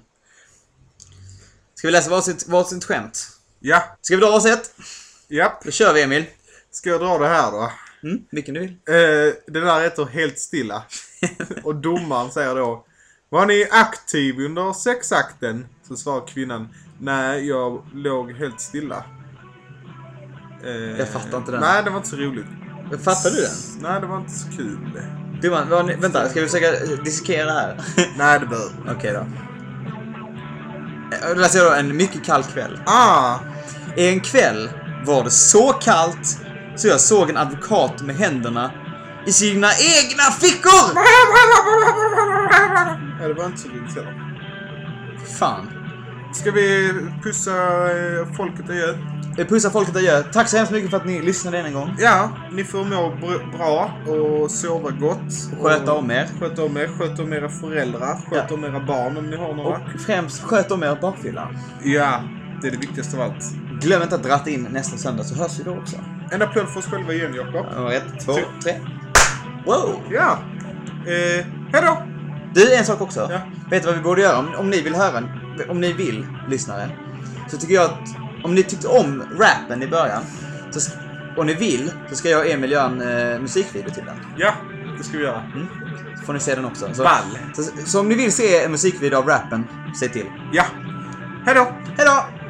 Ska vi läsa varsitt, varsitt skämt? Ja, Ska vi dra varsitt? japp. Då kör vi Emil. Ska jag dra det här då? Mm, vilken du vill. Eh, det där heter Helt stilla. Och domaren säger då Var ni aktiv under sexakten? Så svarar kvinnan Nej, jag låg helt stilla. Eh, Jag fattar inte den. Nej, det var inte så roligt. Fattar du den? Nej, det var inte så kul. Du, var, ni- vänta, ska vi försöka dissekera här? Nej, det bör. Okej då. Eh, Då läser jag då en mycket kall kväll. Ah! En kväll var det så kallt så jag såg en advokat med händerna i sina egna fickor! Ja, det var inte så roligt heller. Fan. Ska vi pussa eh, folket adjö? Jag pussar folket adjö. Tack så hemskt mycket för att ni lyssnade än en gång. Ja, ni får må br- bra och sova gott. Och sköta om er. Sköta om er. Sköta om era föräldrar. Sköta Ja. om era barn om ni har några. Och främst, sköt om er bakfylla. Ja, det är det viktigaste av allt. Glöm inte att dra in nästa söndag så hörs vi då också. En applåd för oss själva igen, Jakob. Ja, Ett, två, tre. Wow! Ja. Eh, hejdå! Du, en sak också. Ja. Vet du vad vi borde göra? Om, om ni vill höra, om ni vill, lyssnare. Så tycker jag att om ni tyckte om rappen i början, så, och ni vill, så ska jag och Emil göra en eh, musikvideo till den. Ja, det ska vi göra. Mm. får ni se den också. Så, Ball. så, så om ni vill se en musikvideo av rappen, säg till. Ja. Hejdå! Hejdå!